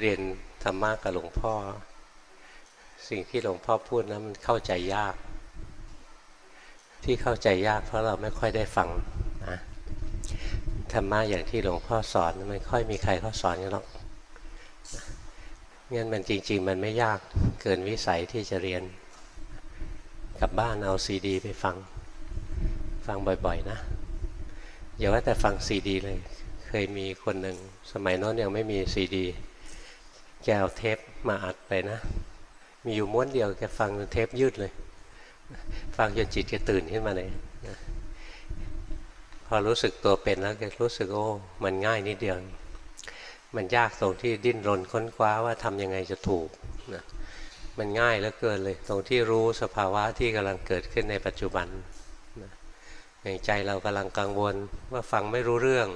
เรียนธรรมะกับหลวงพ่อ สิ่งที่หลวงพ่อพูดนะมันเข้าใจยาก ที่เข้าใจยากเพราะเราไม่ค่อยได้ฟังนะธรรมะอย่างที่หลวงพ่อสอนไม่ค่อยมีใครเขาสอนกันหรอกงั้นมันจริง ๆ มันไม่ยากเกินวิสัยที่จะเรียนกลับบ้านเอาซีดี ไปฟัง ฟังบ่อยๆ นะอย่าว่าแต่ฟังซีดีเลย เคยมีคนหนึ่งสมัยโน้นยังไม่มีซีดี แกเอาเทปมาอัดไปนะ มีอยู่ม้วนเดียวแกฟังเทปยืดเลย ฟังจนจิตแกตื่นขึ้นมาเลยพอรู้สึกตัวเป็นแล้วแกรู้สึกโอ้มันง่ายนิดเดียว มันยากตรงที่ดิ้นรนค้นคว้าว่าทำยังไงจะถูกนะมันง่ายเหลือเกินเลย ตรงที่รู้สภาวะที่กำลังเกิดขึ้นในปัจจุบันอย่างใจเรากำลังกังวลว่าฟังไม่รู้เรื่อง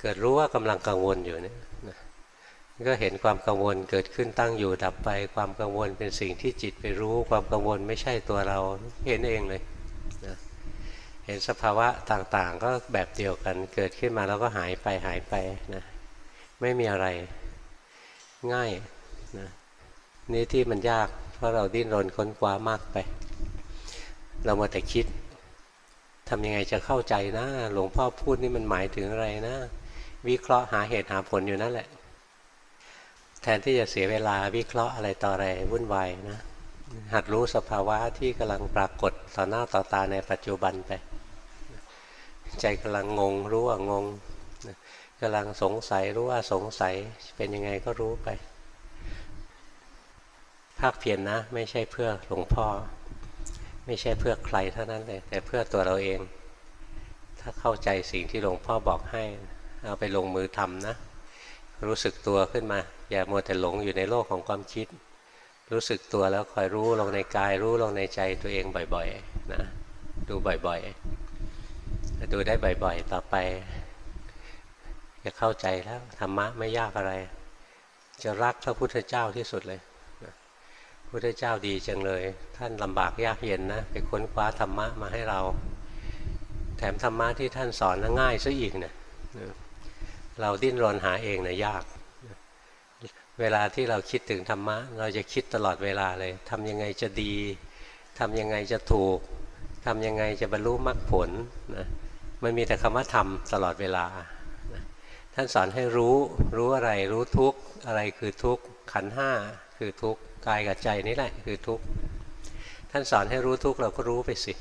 เกิดรู้ว่ากำลังกังวลอยู่เนี่ย ก็เห็นความกังวลเกิดขึ้นตั้งอยู่ดับไป ความกังวลเป็นสิ่งที่จิตไปรู้ ความกังวลไม่ใช่ตัวเราเห็นเองเลยนะเห็นสภาวะต่างๆ ก็แบบเดียวกันเกิดขึ้นมาแล้วก็หายไปหายไปนะไม่มีอะไรง่ายนะนี่ที่มันยาก เพราะเราดิ้นรนค้นคว้ามากไป เรามาแต่คิดทำยังไงจะเข้าใจนะ หลวงพ่อพูดนี่มันหมายถึงอะไรนะ วิเคราะห์หาเหตุหาผลอยู่นั่นแหละ แทนที่จะเสียเวลาวิเคราะห์อะไรต่ออะไรวุ่นวายนะหัดรู้สภาวะที่กำลังปรากฏต่อหน้าต่อตาในปัจจุบันไป ใจกำลังงงรู้ว่างงกำลังสงสัยรู้ว่าสงสัยเป็นยังไงก็รู้ไป ภาคเพียรนนะ ไม่ใช่เพื่อหลวงพ่อ ไม่ใช่เพื่อใครเท่านั้นเลยแต่เพื่อตัวเราเอง ถ้าเข้าใจสิ่งที่หลวงพ่อบอกให้ เอาไปลงมือทำนะ รู้สึกตัวขึ้นมา อย่ามัวแต่หลงอยู่ในโลกของความคิด รู้สึกตัวแล้วคอยรู้ลงในกายรู้ลงในใจตัวเองบ่อยๆนะดูบ่อยๆดูได้บ่อยๆ ต่อไปจะเข้าใจแล้วธรรมะไม่ยากอะไร จะรักพระพุทธเจ้าที่สุดเลยพุทธเจ้าดีจังเลย ท่านลำบากยากเย็นนะไปค้นคว้าธรรมะมาให้เรา แถมธรรมะที่ท่านสอนง่ายซะอีกเนะี่ยเราดิ้นรนหาเองนะยาก เวลาที่เราคิดถึงธรรมะ เราจะคิดตลอดเวลาเลยทำยังไงจะดีทำยังไงจะถูกทำยังไงจะบรรลุมรรคผลนะมันมีแต่คำว่าทำตลอดเวลา ท่านสอนให้รู้รู้อะไรรู้ทุกอะไรคือทุกขันห้าคือทุกกายกับใจนี่แหละคือทุกท่านสอนให้รู้ทุกเราก็รู้ไปสิ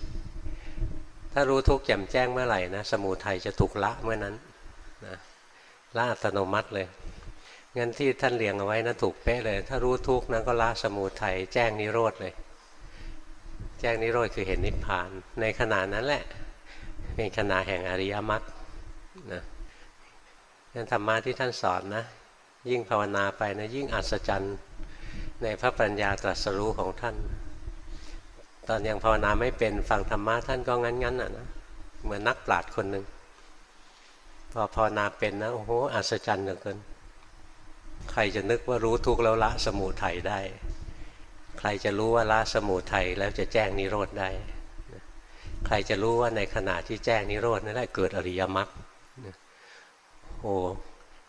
ถ้ารู้ทุกแจ่มแจ้งเมื่อไหร่นะสมุทัยจะถูกละเมื่อนั้นนะละอัตโนมัติเลย งั้นที่ท่านเรียงเอาไว้นะถูกเป๊ะเลย ถ้ารู้ทุกข์นั้นก็ละสมุทัยแจ้งนิโรธเลย แจ้งนิโรธคือเห็นนิพพาน ในขณะนั้นแหละ เป็นขณะแห่งอริยมรรคนะงั้นธรรมะที่ท่านสอนนะ ยิ่งภาวนาไปนะยิ่งอัศจรรย์ในพระปัญญาตรัสรู้ของท่าน ตอนยังภาวนาไม่เป็นฟังธรรมะท่านก็งั้นๆอะนะเหมือนนักปราชญ์คนหนึ่งพอภาวนาเป็นนะโอ้โหอัศจรรย์เหลือเกิน ใครจะนึกว่ารู้ทุกข์แล้วละสมุทัยได้ ใครจะรู้ว่าละสมุทัยแล้วจะแจ้งนิโรธได้ ใครจะรู้ว่าในขณะที่แจ้งนิโรธนั่นแหละเกิดอริยมรรคโอ้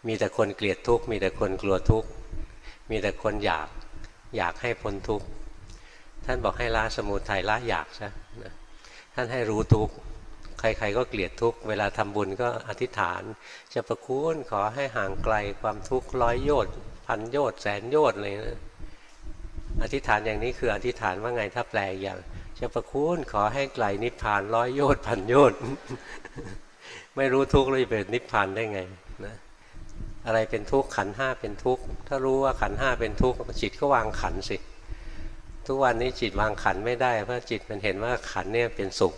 มีแต่คนเกลียดทุกข์มีแต่คนกลัวทุกข์มีแต่คนอยากอยากให้พ้นทุกข์ท่านบอกให้ละสมุทัยละอยากซะนะท่านให้รู้ทุกข์ ใครๆก็เกลียดทุกเวลาทำบุญก็อธิษฐานจะประคุณขอให้ห่างไกลความทุกข์ร้อยโยชน์พันโยชน์แสนโยชน์เลยนะอธิษฐานอย่างนี้คืออธิษฐานว่าไงถ้าแปลอย่างจะประคุณขอให้ไกลนิพพานร้อยโยชน์พันโยชน์ไม่รู้ทุกข์เลยเป็นนิพพานได้ไงนะอะไรเป็นทุกข์ขันห้าเป็นทุกข์ถ้ารู้ว่าขันห้าเป็นทุกข์จิตก็วางขันสิ ทุกวันนี้จิตวางขันไม่ได้เพราะจิตมันเห็นว่าขันเนี่ยเป็นสุข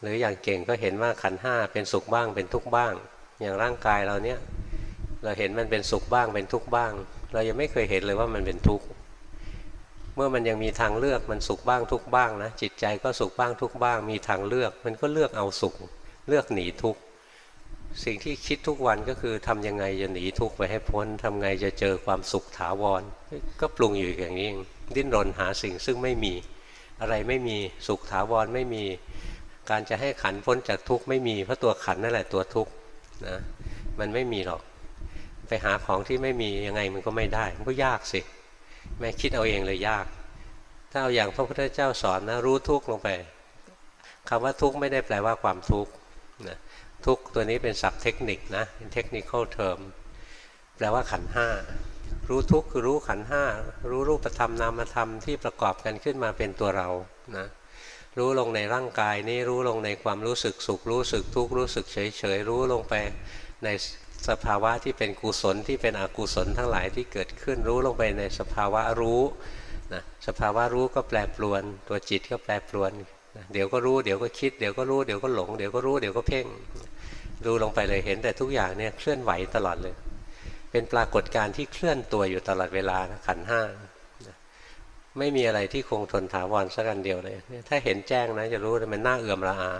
หรืออย่างเก่งก็เห็นว่าขันห้าเป็นสุขบ้างเป็นทุกข์บ้าง อย่างร่างกายเราเนี่ยเราเห็นมันเป็นสุขบ้างเป็นทุกข์บ้าง เรายังไม่เคยเห็นเลยว่ามันเป็นทุกข์เมื่อมันยังมีทางเลือกมันสุขบ้างทุกข์บ้างนะจิตใจก็สุขบ้างทุกข์บ้าง มีทางเลือก มันก็เลือกเอาสุข เลือกหนีทุกข์สิ่งที่คิดทุกวันก็คือทำยังไงจะหนีทุกข์ไปให้พ้นทำไงจะเจอความสุขถาวร ก็ปรุงอยู่อย่างนี้ ดิ้นรนหาสิ่งซึ่งไม่มี อะไรไม่มีสุขถาวรไม่มี การจะให้ขันพ้นจากทุกข์ไม่มี เพราะตัวขันนั่นแหละตัวทุกข์นะมันไม่มีหรอก ไปหาของที่ไม่มียังไงมันก็ไม่ได้ มันก็ยากสิแม่คิดเอาเองเลยยาก ถ้าเอาอย่างพระพุทธเจ้าสอนนะรู้ทุกข์ลงไปคำว่าทุกข์ไม่ได้แปลว่าความทุกข์นะทุกข์ตัวนี้เป็นศัพท์เทคนิคนะเป็นเทคนิคเทอมแปลว่าขันห้ารู้ทุกข์คือรู้ขันห้ารู้รูปธรรมนามธรรมที่ประกอบกันขึ้นมาเป็นตัวเรานะ รู้ลงในร่างกายนี้รู้ลงในความรู้สึกสุขรู้สึกทุกข์รู้สึกเฉยเฉยรู้ลงไปในสภาวะที่เป็นกุศลที่เป็นอกุศลทั้งหลายที่เกิดขึ้นรู้ลงไปในสภาวะรู้นะสภาวะรู้ก็แปรปรวน ตัวจิตก็แปรปรวนนะเดี๋ยวก็รู้เดี๋ยวก็คิดเดี๋ยวก็รู้เดี๋ยวก็หลงเดี๋ยวก็รู้เดี๋ยวก็เพ่งดูลงไปเลยเห็นแต่ทุกอย่างเนี่ยเคลื่อนไหวตลอดเลย เป็นปรากฏการณ์ที่เคลื่อนตัวอยู่ตลอดเวลาขันห้า ไม่มีอะไรที่คงทนถาวรสักอันเดียวเลย ถ้าเห็นแจ้งนะจะรู้เลยมันน่าเอื่อมระอา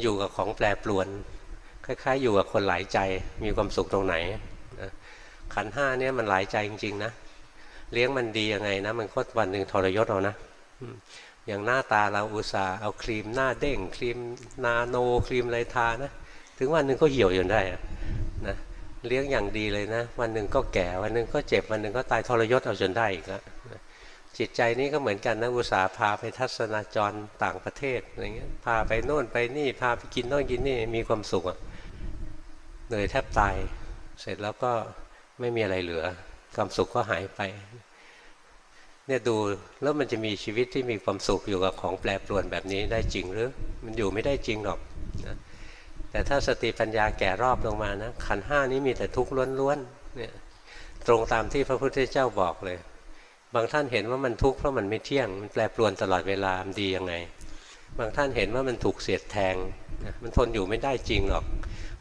อยู่กับของแปรปรวน คล้ายๆ อยู่กับคนหลายใจ มีความสุขตรงไหน ขันห้าเนี่ยมันหลายใจจริงๆนะ เลี้ยงมันดียังไงนะ มันก็วันหนึ่งทรยศเอานะ อย่างหน้าตาเราอุตส่าห์เอาครีมหน้าเด้ง ครีมนาโนครีมไรทานะ ถึงวันหนึ่งก็เหี่ยวจนได้นะ เลี้ยงอย่างดีเลยนะ วันหนึ่งก็แก่ วันหนึ่งก็เจ็บ วันหนึ่งก็ตายทรยศเอาจนได้อีกแล้ว จิตใจนี้ก็เหมือนกันนะอุตสาห์พาไปทัศนาจรต่างประเทศอะไรเงี้ยพาไปโน่นไปนี่พาไปกินโน่นกินนี่มีความสุขอะเหนื่อยแทบตาย เสร็จแล้วก็ไม่มีอะไรเหลือ ความสุขก็หายไปเนี่ยดูแล้วมันจะมีชีวิตที่มีความสุขอยู่กับของแปรปรวนแบบนี้ได้จริงหรือ มันอยู่ไม่ได้จริงหรอกนะแต่ถ้าสติปัญญาแก่รอบลงมานะขันห้านี้มีแต่ทุกข์ล้วนๆเนี่ยตรงตามที่พระพุทธเจ้าบอกเลย บางท่านเห็นว่ามันทุกข์เพราะมันไม่เที่ยง มันแปรปรวนตลอดเวลามันดียังไง บางท่านเห็นว่ามันถูกเสียดแทงมันทนอยู่ไม่ได้จริงหรอก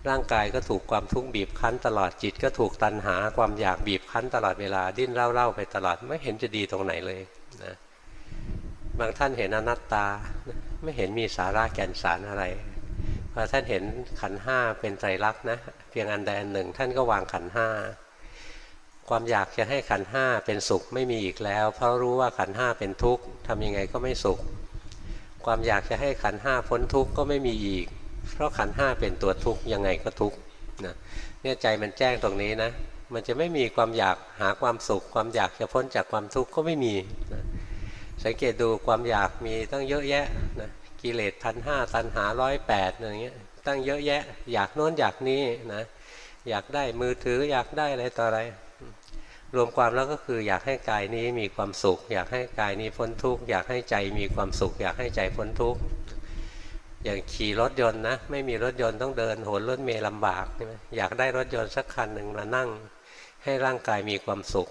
ร่างกายก็ถูกความทุกข์บีบคั้นตลอดจิต ก็ถูกตันหาความอยากบีบคั้นตลอดเวลาดิ้นเล่าๆไปตลอดไม่เห็นจะดีตรงไหนเลยนะบางท่านเห็นอนัตตาไม่เห็นมีสาระแก่นสารอะไรพอท่านเห็นขันห้าเป็นไตรลักษณ์นะเพียงอันใดอันหนึ่ง ท่านก็วางขันห้า ความอยากจะให้ขันห้าเป็นสุขไม่มีอีกแล้ว เพราะรู้ว่าขันห้าเป็นทุกข์ทำยังไงก็ไม่สุข ความอยากจะให้ขันห้าพ้นทุกข์ก็ไม่มีอีก เพราะขันห้าเป็นตัวทุกข์ยังไงก็ทุกข์นะเนี่ยใจมันแจ้งตรงนี้นะ มันจะไม่มีความอยากหาความสุข ความอยากจะพ้นจากความทุกข์ก็ไม่มีนะสังเกตดูความอยากมีตั้งเยอะแยะนะกิเลสพันห้าตันหาร้อยแปดอย่างเงี้ยตั้งเยอะแยะ อยากโน้นอยากนี้นะอยากได้มือถืออยากได้อะไรต่ออะไร รวมความแล้วก็คืออยากให้กายนี้มีความสุข อยากให้กายนี้พ้นทุกข์อยากให้ใจมีความสุข อยากให้ใจพ้นทุกข์อย่างขี่รถยนต์นะไม่มีรถยนต์ต้องเดินโหนรถเมล์ลำบากใช่ไหมอยากได้รถยนต์สักคันหนึ่งมานั่ง ให้ร่างกายมีความสุข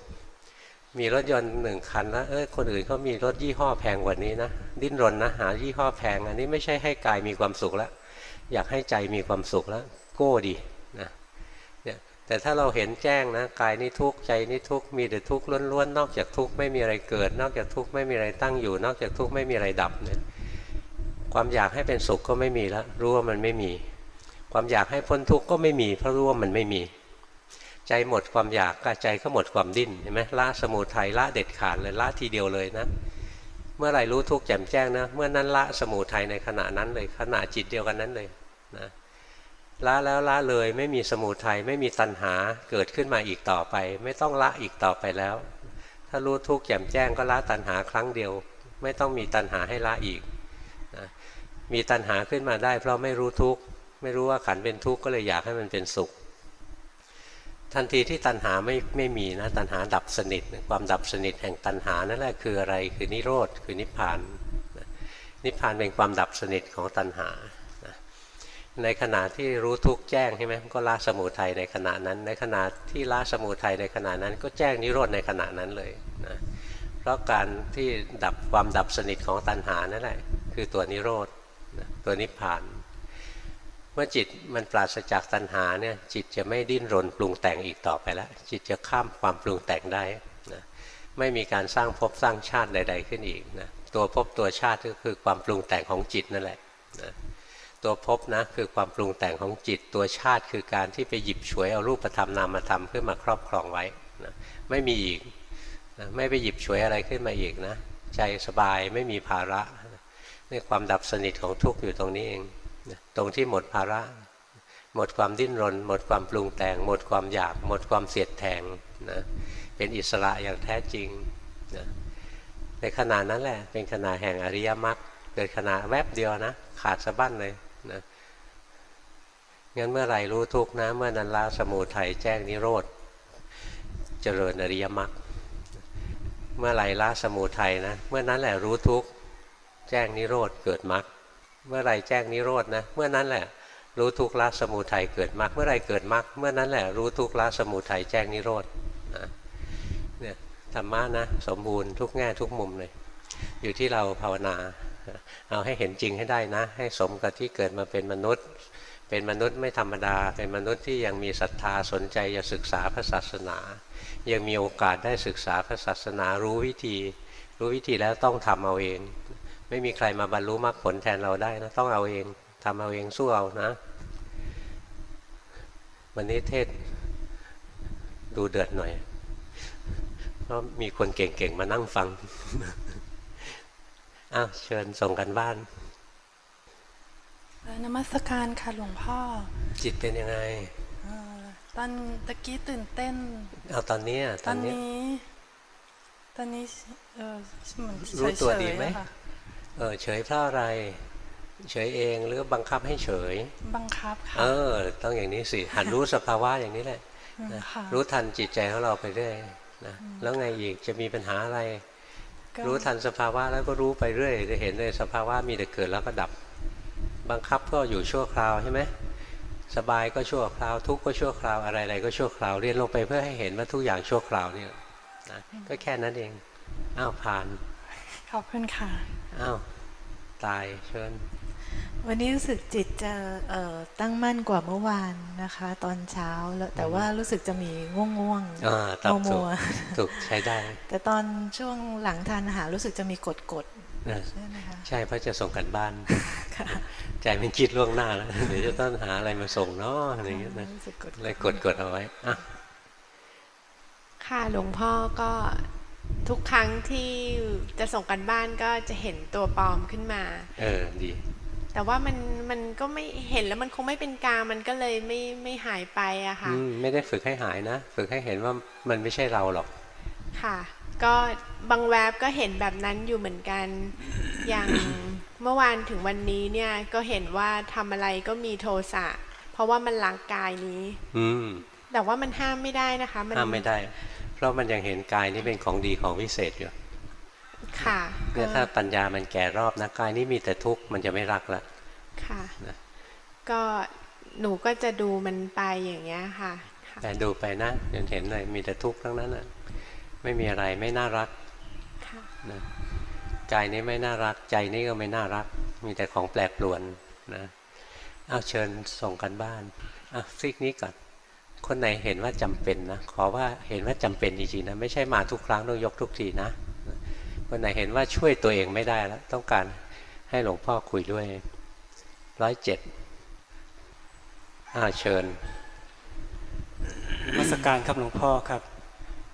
มีรถยนต์หนึ่งคันแล้วเออคนอื่นเขามีรถยี่ห้อแพงกว่านี้นะดิ้นรนนะหายี่ห้อแพง อันนี้ไม่ใช่ให้กายมีความสุขแล้วอยากให้ใจมีความสุขแล้วโก้ดี แต่ถ้าเราเห็นแจ้งนะกายนี้ทุกข์ใจนี้ทุกข์มีแต่ทุกข์ล้วนๆนอกจากทุกข์ไม่มีอะไรเกิด นอกจากทุกข์ไม่มีอะไรตั้งอยู่ นอกจากทุกข์ไม่มีอะไรดับเนี่ยความอยากให้เป็นสุขก็ไม่มีแล้วรู้ว่ามันไม่มี ความอยากให้พ้นทุกข์ก็ไม่มีเพราะรู้ว่ามันไม่มี ใจหมดความอยากกใจก็หมดความดิ้นเห็นไหมละสมุทัยละเด็ดขาดเลยละทีเดียวเลยนะ เมื่อไหร่รู้ทุกข์แจ่มแจ้งนะเมื่อนั้นละสมุทัยในขณะนั้นเลยขณะจิตเดียวกันนั้นเลยนะ ละแล้วละเลยไม่มีสมุทัยไม่มีตัณหาเกิดขึ้นมาอีกต่อไป ไม่ต้องละอีกต่อไปแล้ว ถ้ารู้ทุกข์แจ่มแจ้งก็ละตัณหาครั้งเดียว ไม่ต้องมีตัณหาให้ละอีกมีตัณหาขึ้นมาได้ เพราะไม่รู้ทุกข์ไม่รู้ว่าขันเป็นทุกข์ก็เลยอยากให้มันเป็นสุข ทันทีที่ตัณหาไม่ไม่มีนะตัณหาดับสนิท ความดับสนิทแห่งตัณหานั่นแหละคืออะไรคือนิโรธคือนิพพานนิพพานเป็นความดับสนิทของตัณหา ในขณะที่รู้ทุกแจ้งใช่ไหมก็ละสมุทัยในขณะนั้น ในขณะที่ละสมุทัยในขณะนั้น ก็แจ้งนิโรธในขณะนั้นเลยนะเพราะการที่ดับความดับสนิทของตัณหานั่นแหละคือตัวนิโรธตัวนิพพาน เมื่อจิตมันปราศจากตัณหาเนี่ยจิตจะไม่ดิ้นรนปรุงแต่งอีกต่อไปแล้วจิตจะข้ามความปรุงแต่งได้นะไม่มีการสร้างภพสร้างชาติใด ๆ ขึ้นอีกนะตัวภพตัวชาติก็คือความปรุงแต่งของจิตนั่นแหละ ตัวภพนะคือความปรุงแต่งของจิตตัวชาติคือการที่ไปหยิบฉวยเอารูปธรรมนามธรรมขึ้นมาครอบครองไว้นะไม่มีอีกนะไม่ไปหยิบฉวยอะไรขึ้นมาอีกนะ ใจสบายไม่มีภาระนี่ความดับสนิทของทุกข์อยู่ตรงนี้เองตรงที่หมดภาระ หมดความดิ้นรน หมดความปรุงแต่ง หมดความอยาก หมดความเสียดแทงนะเป็นอิสระอย่างแท้จริงนะในขณะนั้นแหละเป็นขณะแห่งอริยมรรคเกิดขณะแวบเดียวนะ ขาดสะบั้นเลย นะงั้นเมื่อไหร่รู้ทุกนะเมื่อนั้นละสมุทัยแจ้งนิโรธเจริญอริยมรรคเมื่อไหร่ละสมุทัยนะเมื่อนั้นแหละรู้ทุกแจ้งนิโรธเกิดมรรคเมื่อไหร่แจ้งนิโรธนะเมื่อนั้นแหละรู้ทุกละสมุทัยเกิดมรรคเมื่อไรเกิดมรรคเมื่อนั้นแหละรู้ทุกละสมุทัยแจ้งนิโรธนะเนี่ยธรรมะนะสมบูรณ์ทุกแง่ทุกมุมเลย อยู่ที่เราภาวนา เอาให้เห็นจริงให้ได้นะ ให้สมกับที่เกิดมาเป็นมนุษย์ เป็นมนุษย์ไม่ธรรมดา เป็นมนุษย์ที่ยังมีศรัทธาสนใจจะศึกษาพระศาสนา ยังมีโอกาสได้ศึกษาพระศาสนารู้วิธี รู้วิธีแล้วต้องทำเอาเอง ไม่มีใครมาบรรลุมรรคผลแทนเราได้นะต้องเอาเองทำเอาเองสู้เอานะ วันนี้เทศดูเดือดหน่อยเพราะมีคนเก่งๆมานั่งฟัง อ้าวเชิญส่งกันบ้านเอ่อนมัสการค่ะหลวงพ่อ จิตเป็นยังไงเอ่อตอนตะกี้ตื่นเต้นเอาตอนนี้อะตตออนนนี้นี้ ตอนนี้เออเหมือนรู้ตัวดีเฉยๆไหมอะค่ะเออเฉยเพราะอะไร เฉยเองหรือบังคับให้เฉย บังคับค่ะเออ ต้องอย่างนี้สิหัดรู้สภาวะอย่างนี้แหละนะค่ะรู้ทันจิตใจของเราไปเรื่อยนะแล้วไงอีกจะมีปัญหาอะไรก็ รู้ทันสภาวะแล้วก็รู้ไปเรื่อยจะเห็นเลยสภาวะมีแต่เกิดแล้วก็ดับ บังคับก็อยู่ชั่วคราวใช่ไหมสบายก็ชั่วคราว ทุกข์ก็ชั่วคราวอะไรๆก็ชั่วคราวเรียนลงไปเพื่อให้เห็นว่าทุกอย่างชั่วคราวเนี่ยนะก็แค่นั้นเองอ้าวผ่าน ขอบคุณค่ะอ้าวตายเชิญ วันนี้รู้สึกจิตจะเอ่อตั้งมั่นกว่าเมื่อวานนะคะ ตอนเช้าแล้วแต่ว่ารู้สึกจะมีง่วงง่วงๆอ่าตอบถูมักวถูกใช้ได้ๆแต่ตอนช่วงหลังทานอาหารรู้สึกจะมีกดกดนะๆใช่ไหมคะใช่เพราะจะส่งกันบ้านค่ะใจมันคิดล่วงหน้าแล้วเดี๋ยวจะต้องหาอะไรมาส่งเนาะอะไรอย่างเงี้ยนะรู้สึกกดๆเลยกดกดเอาไว้อะค่ะหลวงพ่อก็ทุกครั้งที่จะส่งกันบ้านก็จะเห็นตัวปลอมขึ้นมา เออดี แต่ว่ามันมันก็ไม่เห็นแล้วมันคงไม่เป็นกลางมันก็เลยไม่ไม่หายไปอะค่ะอืมไม่ได้ฝึกให้หายนะ ฝึกให้เห็นว่ามันไม่ใช่เราหรอก ค่ะ ก็บางแวบก็เห็นแบบนั้นอยู่เหมือนกัน อย่างเมื่อวานถึงวันนี้เนี่ยก็เห็นว่าทำอะไรก็มีโทสะเพราะว่ามันล้างกายนี้ อืมแต่ว่ามันห้ามไม่ได้นะคะห้ามไม่ได้ เพราะมันยังเห็นกายนี้เป็นของดีของวิเศษอยู่ ค่ะเนี่ยถ้าปัญญามันแก่รอบนะกายนี้มีแต่ทุกข์มันจะไม่รักละค่ะนะก็หนูก็จะดูมันไปอย่างเงี้ยค่ะค่ะ แต่ดูไปนะจนเห็นเลยมีแต่ทุกข์ทั้งนั้นอะไม่มีอะไรไม่น่ารักค่ะนะกายนี้ไม่น่ารักใจนี้ก็ไม่น่ารัก มีแต่ของแปรปรวนนะเอาเชิญส่งกันบ้านอะฟิกนี้ก่อนคนไหนเห็นว่าจำเป็นนะขอว่าเห็นว่าจำเป็นจริงๆนะไม่ใช่มาทุกครั้งต้องยกทุกทีนะ คนไหนเห็นว่าช่วยตัวเองไม่ได้แล้ว ต้องการให้หลวงพ่อคุยด้วยร้อยเจ็ดอ่าเชิญนมัสการครับหลวงพ่อครับ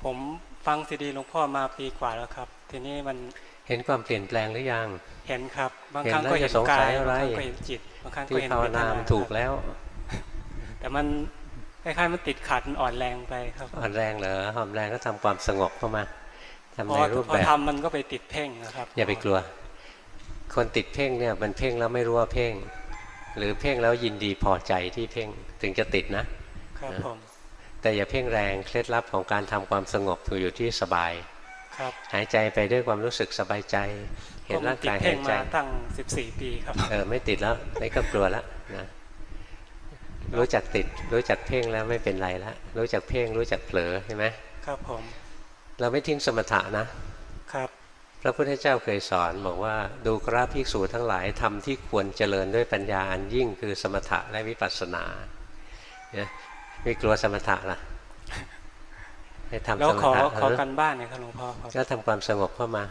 ผมฟังซีดีหลวงพ่อมาปีกว่าแล้วครับ ทีนี้มันเห็นความเปลี่ยนแปลงหรือยัง เห็นครับ บางเห็นครั้งแล้วก็เห็นจะสงสักายยอะไรบางครั้งก็เห็นจิตบางครั้งก็ที่เห็นภาวเวทนานามันถูกแล้ว แต่มันคล้ายๆมันติดขัดมันอ่อนแรงไปครับ อ่อนแรงเหรอหอมแรงก็ทำความสงบเข้ามา ทำพอในรูปพอแบบทำมันก็ไปติดเพ่งนะครับ อย่าไปกลัว คนติดเพ่งเนี่ยมันเพ่งแล้วไม่รู้ว่าเพ่ง หรือเพ่งแล้วยินดีพอใจที่เพ่งถึงจะติดนะครับผมแต่อย่าเพ่งแรงเคล็ดลับของการทำความสงบคืออยู่ที่สบาย ครับ หายใจไปด้วยความรู้สึกสบายใจ เห็นผมร่างติดกายเพ่หางยใจมาตั้ง 14 ปีครับเออไม่ติดแล้วไม่ก็กลัวแล้วนะรู้จักติด รู้จักเพ่งแล้วไม่เป็นไรแล้วรู้จักเพ่งรู้จักเผลอใช่ไหมครับผม เราไม่ทิ้งสมถะนะครับ พระพุทธเจ้าเคยสอนบอกว่าดูกราภิกษุทั้งหลายทำที่ควรเจริญด้วยปัญญาอันยิ่งคือสมถะและวิปัสสนาเนี่ยไม่กลัวสมถะล่ะให้ทำแล้วสมขอถะขอเออกันบ้านหน่อยครับหลวงพ่อครับก็ทำความสงบเข้ามา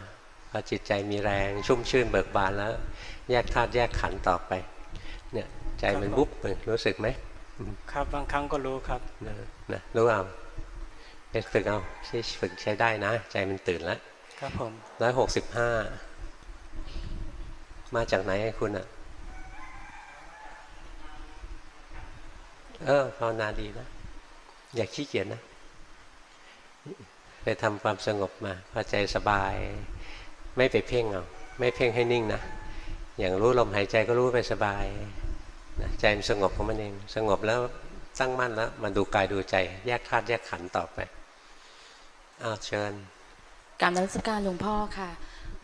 พอจิตใจมีแรงชุ่มชื่นเบิกบานแล้ว แยกธาตุแยกขันธ์ต่อไป เนี่ยใจมันบุ๊บไปรู้สึกไหมครับบางครั้งก็รู้ครับนะนะรู้เอา ไปฝึกเอาใช้ฝึกใช้ได้นะ ใจมันตื่นแล้วครับผมร้อยหกสิบห้ามาจากไหนคุณอะเออภาวนาดีนะ อย่าขี้เกียจนะ ไปทำความสงบมาพอใจสบาย ไม่ไปเพ่งเอาไม่เพ่งให้นิ่งนะ อย่างรู้ลมหายใจก็รู้ไปสบายนะใจมันสงบของมันเอง สงบแล้วตั้งมั่นแล้วมันดูกายดูใจ แยกธาตุแยกขันธ์ต่อไป อ้าวเชิญ การนมัสการหลวงพ่อค่ะ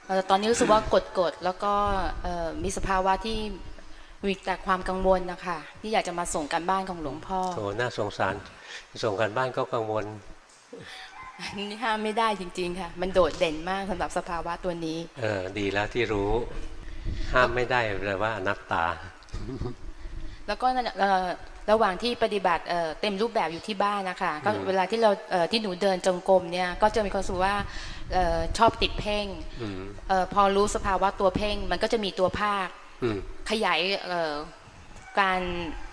เอ่อตอนนี้รู้สึกว่ากดกดๆแล้วก็เอ่อมีสภาวะที่มีแต่ความกังวลนะคะที่อยากจะมาส่งการบ้านของหลวงพ่อโถน่าสงสาร ส่งกันบ้านก็กังวลอันนี้ห้ามไม่ได้จริง ๆ ค่ะ มันโดดเด่นมากสำหรับสภาวะตัวนี้ เออดีแล้วที่รู้ ห้ามไม่ได้แปลว่าอนัตตา แล้วก็นั่นเอ่อ ระหว่างที่ปฏิบัติเอ่อเต็มรูปแบบอยู่ที่บ้านนะคะก็อืมเวลาที่เราเอ่อที่หนูเดินจงกรมเนี่ยก็จะมีความรู้สึกว่าเอ่อชอบติดเพ่งอืมเออพอรู้สภาวะตัวเพ่งมันก็จะมีตัวภาคอืมขยายเอ่อการ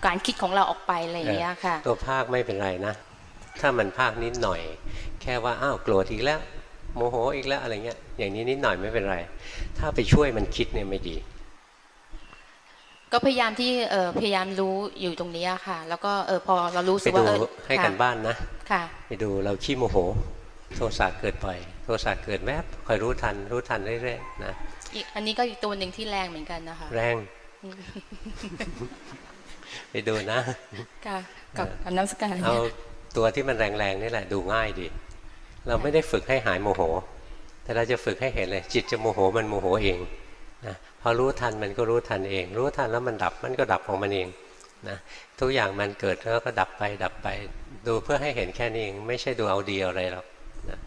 การคิดของเราออกไปอะไรอย่างเงี้ยค่ะ ตัวภาคไม่เป็นไรนะ ถ้ามันภาคนิดหน่อย แค่ว่าอ้าวโกรธอีกแล้ว โมโหอีกแล้วอะไรเงี้ยอย่างนี้นิดหน่อยไม่เป็นไร ถ้าไปช่วยมันคิดเนี่ยไม่ดี ก็พยายามที่เอ่อพยายามรู้อยู่ตรงนี้อะค่ะ แล้วก็เออพอเรารู้ไปสึกว่าดูเออให้กันค่ะบ้านนะค่ะ ไปดูเราขี้โมโห โทสะเกิดบ่อยโทสะเกิดแวบคอยรู้ทัน รู้ทันเรื่อยๆนะอีกอันนี้ก็อีกตัวหนึ่งที่แรงเหมือนกันนะคะ แรง ไปดูนะค่ะกับกับน้ำสกัดเอาตัวที่มันแรงๆนี่แหละ ดูง่ายดี เราไม่ได้ฝึกให้หายโมโห แต่เราจะฝึกให้เห็นเลย จิตจะโมโหมันโมโหเองนะ พอรู้ทันมันก็รู้ทันเอง รู้ทันแล้วมันดับมันก็ดับของมันเองนะทุกอย่างมันเกิดแล้วก็ดับไปดับไป ดูเพื่อให้เห็นแค่นี้เอง ไม่ใช่ดูเอาดีเอาอะไรหรอกนะ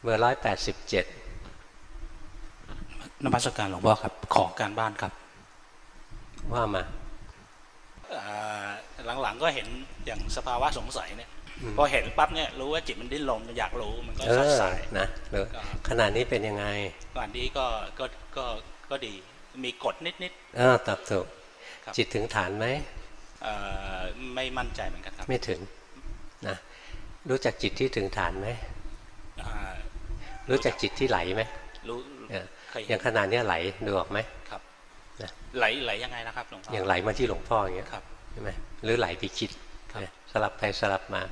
เมื่อร้อยแปดสิบเจ็ดนมัสการหลวงพ่อครับขอการบ้านครับ ว่ามาเอ่อหลังๆก็เห็นอย่างสภาวะสงสัยเนี่ยอืมพอเห็นปั๊บเนี่ยรู้ว่าจิตมันดิ้นรนอยากรู้มันก็เอซัดอสายนะหรือก็ขณะนี้เป็นยังไงก่อนนี้ก็ก็ก็ ก็ดีมีกฎนิดเออตอบถูกครับจิตถึงฐานไหมๆเอ่อไม่มั่นใจเหมือนกันครับ ไม่ถึงนะรู้จักจิตที่ถึงฐานไหมอ่ารู้จักจิตที่ไหลไหมรู้เออเคยอเห็ย่านงขนาดนี้ยไหลดูออกไหมครับนะไหลไหลยังไงนะครับหลวงพ่ออย่างไหลมาที่หลวงพ่ออย่างเงี้ยครับใช่ไหมหรือไหลไปคิดครับเนี่ยสลับไปสลับมา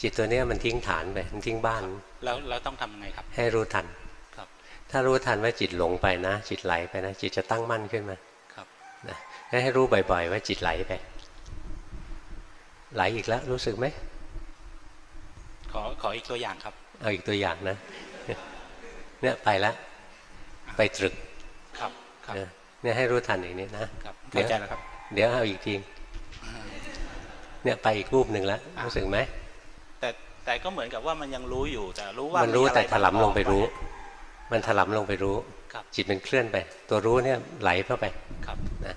จิตตัวเนี้ยมันทิ้งฐานไปมันทิ้งบ้าน แล้วแล้วต้องทำยังไงครับ ให้รู้ทันครับ ถ้ารู้ทันว่าจิตหลงไปนะ จิตไหลไปนะ จิตจะตั้งมั่นขึ้นมาครับนะให้รู้บ่อยๆ ว่าจิตไหลไป ไหลอีกแล้วรู้สึกไหมขอขออีกตัวอย่างครับ เอาอีกตัวอย่างนะ เนี่ยไปแล้วไปตรึกครับครับนะเนี่ยให้รู้ทันอย่างนี้นะครับเดี๋ยวเข้าใจแล้วครับ เดี๋ยวเอาอีกทีเนี่ยไปอีกรูปหนึ่งแล้วรู้สึกไหมแต่แต่ก็เหมือนกับว่ามันยังรู้อยู่แต่รู้ว่ามันรู้อะแต่ถลำลงไปรู้ออก มันถลำลงไปรู้ครับจิตมันเคลื่อนไป ตัวรู้เนี่ยไหลเข้าไปครับนะ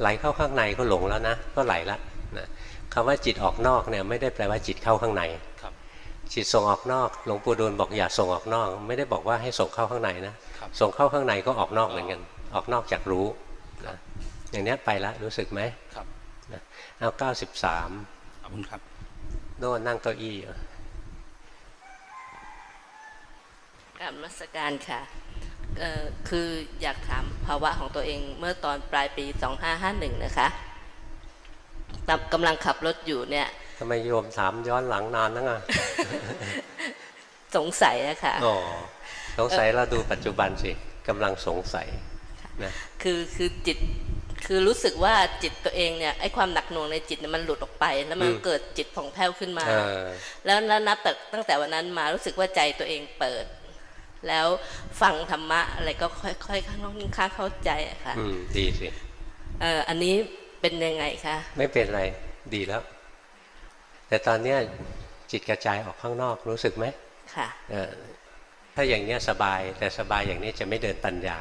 ไหลเข้าข้างในก็หลงแล้วนะ ก็ไหลละนะคำว่าจิตออกนอกเนี่ยไม่ได้แปลว่าจิตเข้าข้างในครับจิตส่งออกนอกหลวงปู่ดูลบอกอย่าส่งออกนอก ไม่ได้บอกว่าให้ส่งเข้าข้างในนะครับส่งเข้าข้างในก็ออกนอกเหมือนกัน ออกนอกจากรู้นะอย่างเนี้ยไปละรู้สึกไหมครับนะเอาเก้าสิบสามขอบคุณครับโน่นนั่งเก้าอี้ กรรมนมัสการค่ะเอ่อคืออยากถามภาวะของตัวเองเมื่อตอนปลายปี 2551 นะคะตำกำลังขับรถอยู่เนี่ยทำไมโยมถามย้อนหลังนานนังอะสงสัยนะคะอ๋อสงสัยเราดูปัจจุบันสิกำลังสงสัยนะคือคือจิตคือรู้สึกว่าจิตตัวเองเนี่ยไอ้ความหนักหน่วงในจิตเนี่ยมันหลุดออกไป แล้วมันเกิดจิตผ่องแผ้วขึ้นมาเออแล้วแล้วนับแต่ตั้งแต่วันนั้นมารู้สึกว่าใจตัวเองเปิด แล้วฟังธรรมะอะไรก็ค่อยๆค่อนข้างเข้าใจอะค่ะอืมดีสิเอ่ออันนี้เป็นยังไงคะไม่เป็นไรดีแล้ว แต่ตอนเนี้ยจิตกระจายออกข้างนอกรู้สึกไหมค่ะเออถ้าอย่างเนี้ยสบายแต่สบายอย่างนี้จะไม่เดินปัญญา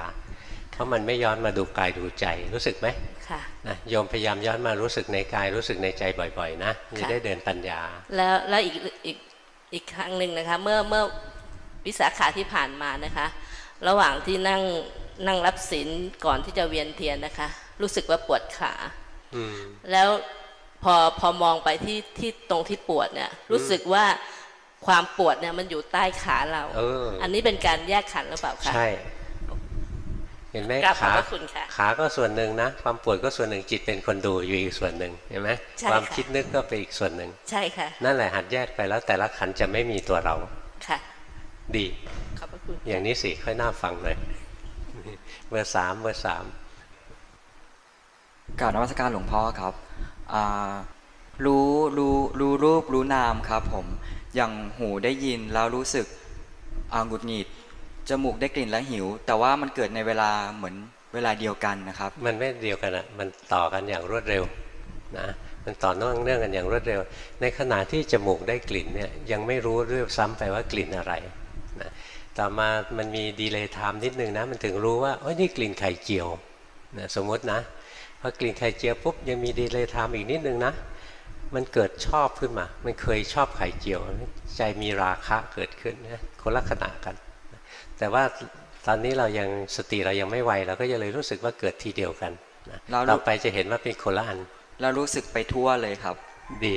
เพราะมันไม่ย้อนมาดูกายดูใจรู้สึกไหมค่ะนะโยมพยายามย้อนมารู้สึกในกายรู้สึกในใจบ่อย ๆ นะจะได้เดินปัญญา แล้วแล้วอีกอีกอีกครั้งหนึ่งนะคะ เมื่อเมื่อ วิสาขาที่ผ่านมานะคะ ระหว่างที่นั่งนั่งรับศีลก่อนที่จะเวียนเทียนนะคะ รู้สึกว่าปวดขาอืมแล้วพอพอมองไปที่ที่ตรงที่ปวดเนี่ย รู้สึกว่าความปวดเนี่ยมันอยู่ใต้ขาเราเอออันนี้เป็นการแยกขันธ์หรือเปล่าคะใช่ เห็นไหมกราบขอบขาพระคุณค่ะขาก็ส่วนหนึ่งนะ ความปวดก็ส่วนหนึ่งจิตเป็นคนดูอยู่อีกส่วนหนึ่งเห็นไหมใช่ความค่ะคิดนึกก็เป็นอีกส่วนหนึ่งใช่ค่ะนั่นแหละหัดแยกไปแล้วแต่ละขันธ์จะไม่มีตัวเราค่ะ ดีขอบพระคุณอย่างนี้สิค่อยน่าฟังเลยเบอร์สามเบอร์สามกรารนวัตการหลวงพ่อครับอ่ารู้รู้รู้รูปรู้นามครับ ผมอย่างหูได้ยินแล้วรู้สึกอ่าหงุดหงิดจมูกได้กลิ่นและหิว แต่ว่ามันเกิดในเวลาเหมือนเวลาเดียวกันนะครับ มันไม่เดียวกันอะมันต่อกันอย่างรวดเร็วนะมันต่อเนื่องเนื่องกันอย่างรวดเร็ว ในขณะที่จมูกได้กลิ่นเนี่ยยังไม่รู้เรื่องซ้ำไปว่ากลิ่นอะไร นะต่อมามันมี delay time นิดนึงนะ มันถึงรู้ว่าโอ้ยนี่กลิ่นไข่เจียวนะสมมตินะพอกลิ่นไข่เจียวปุ๊บยังมี delay time อีกนิดนึงนะมันเกิดชอบขึ้นมา มันเคยชอบไข่เจียว ใจมีราคะเกิดขึ้นนะคนละขณะกัน แต่ว่าตอนนี้เรายังสติเรายังไม่ไวเราก็จะเลยรู้สึกว่าเกิดทีเดียวกันนะเรารู้ต่อไปจะเห็นว่าเป็นคนละอันแล้วรู้สึกไปทั่วเลยครับ ดี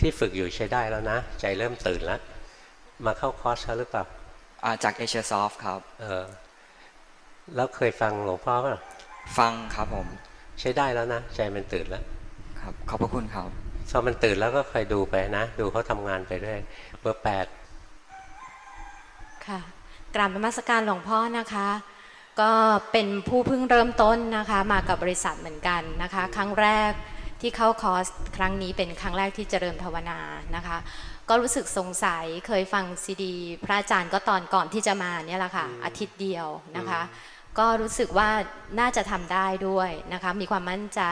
ที่ฝึกอยู่ใช้ได้แล้วนะ ใจเริ่มตื่นแล้ว มาเข้าคอร์สแล้วหรือเปล่าอ่าจากเอเชียซอฟครับ เออ แล้วเคยฟังหลวงพ่อป่ะ ฟังครับผม ใช้ได้แล้วนะ ใจมันตื่นแล้ว ครับ ขอบพระคุณครับพอมันตื่นแล้วก็คอยดูไปนะ ดูเขาทำงานไปเรื่อยเบอร์แปดค่ะกราบนมัสการหลวงพ่อนะคะ ก็เป็นผู้เพิ่งเริ่มต้นนะคะ มากับบริษัทเหมือนกันนะคะ ครั้งแรกที่เข้าคอร์สครั้งนี้เป็นครั้งแรกที่เจริญภาวนานะคะ ก็รู้สึกสงสัยเคยฟังซีดี พระอาจารย์ก็ตอนก่อนที่จะมาเนี่ยแหละค่ะ อาทิตย์เดียวนะคะ ก็รู้สึกว่าน่าจะทำได้ด้วยนะคะ มีความมั่นใจ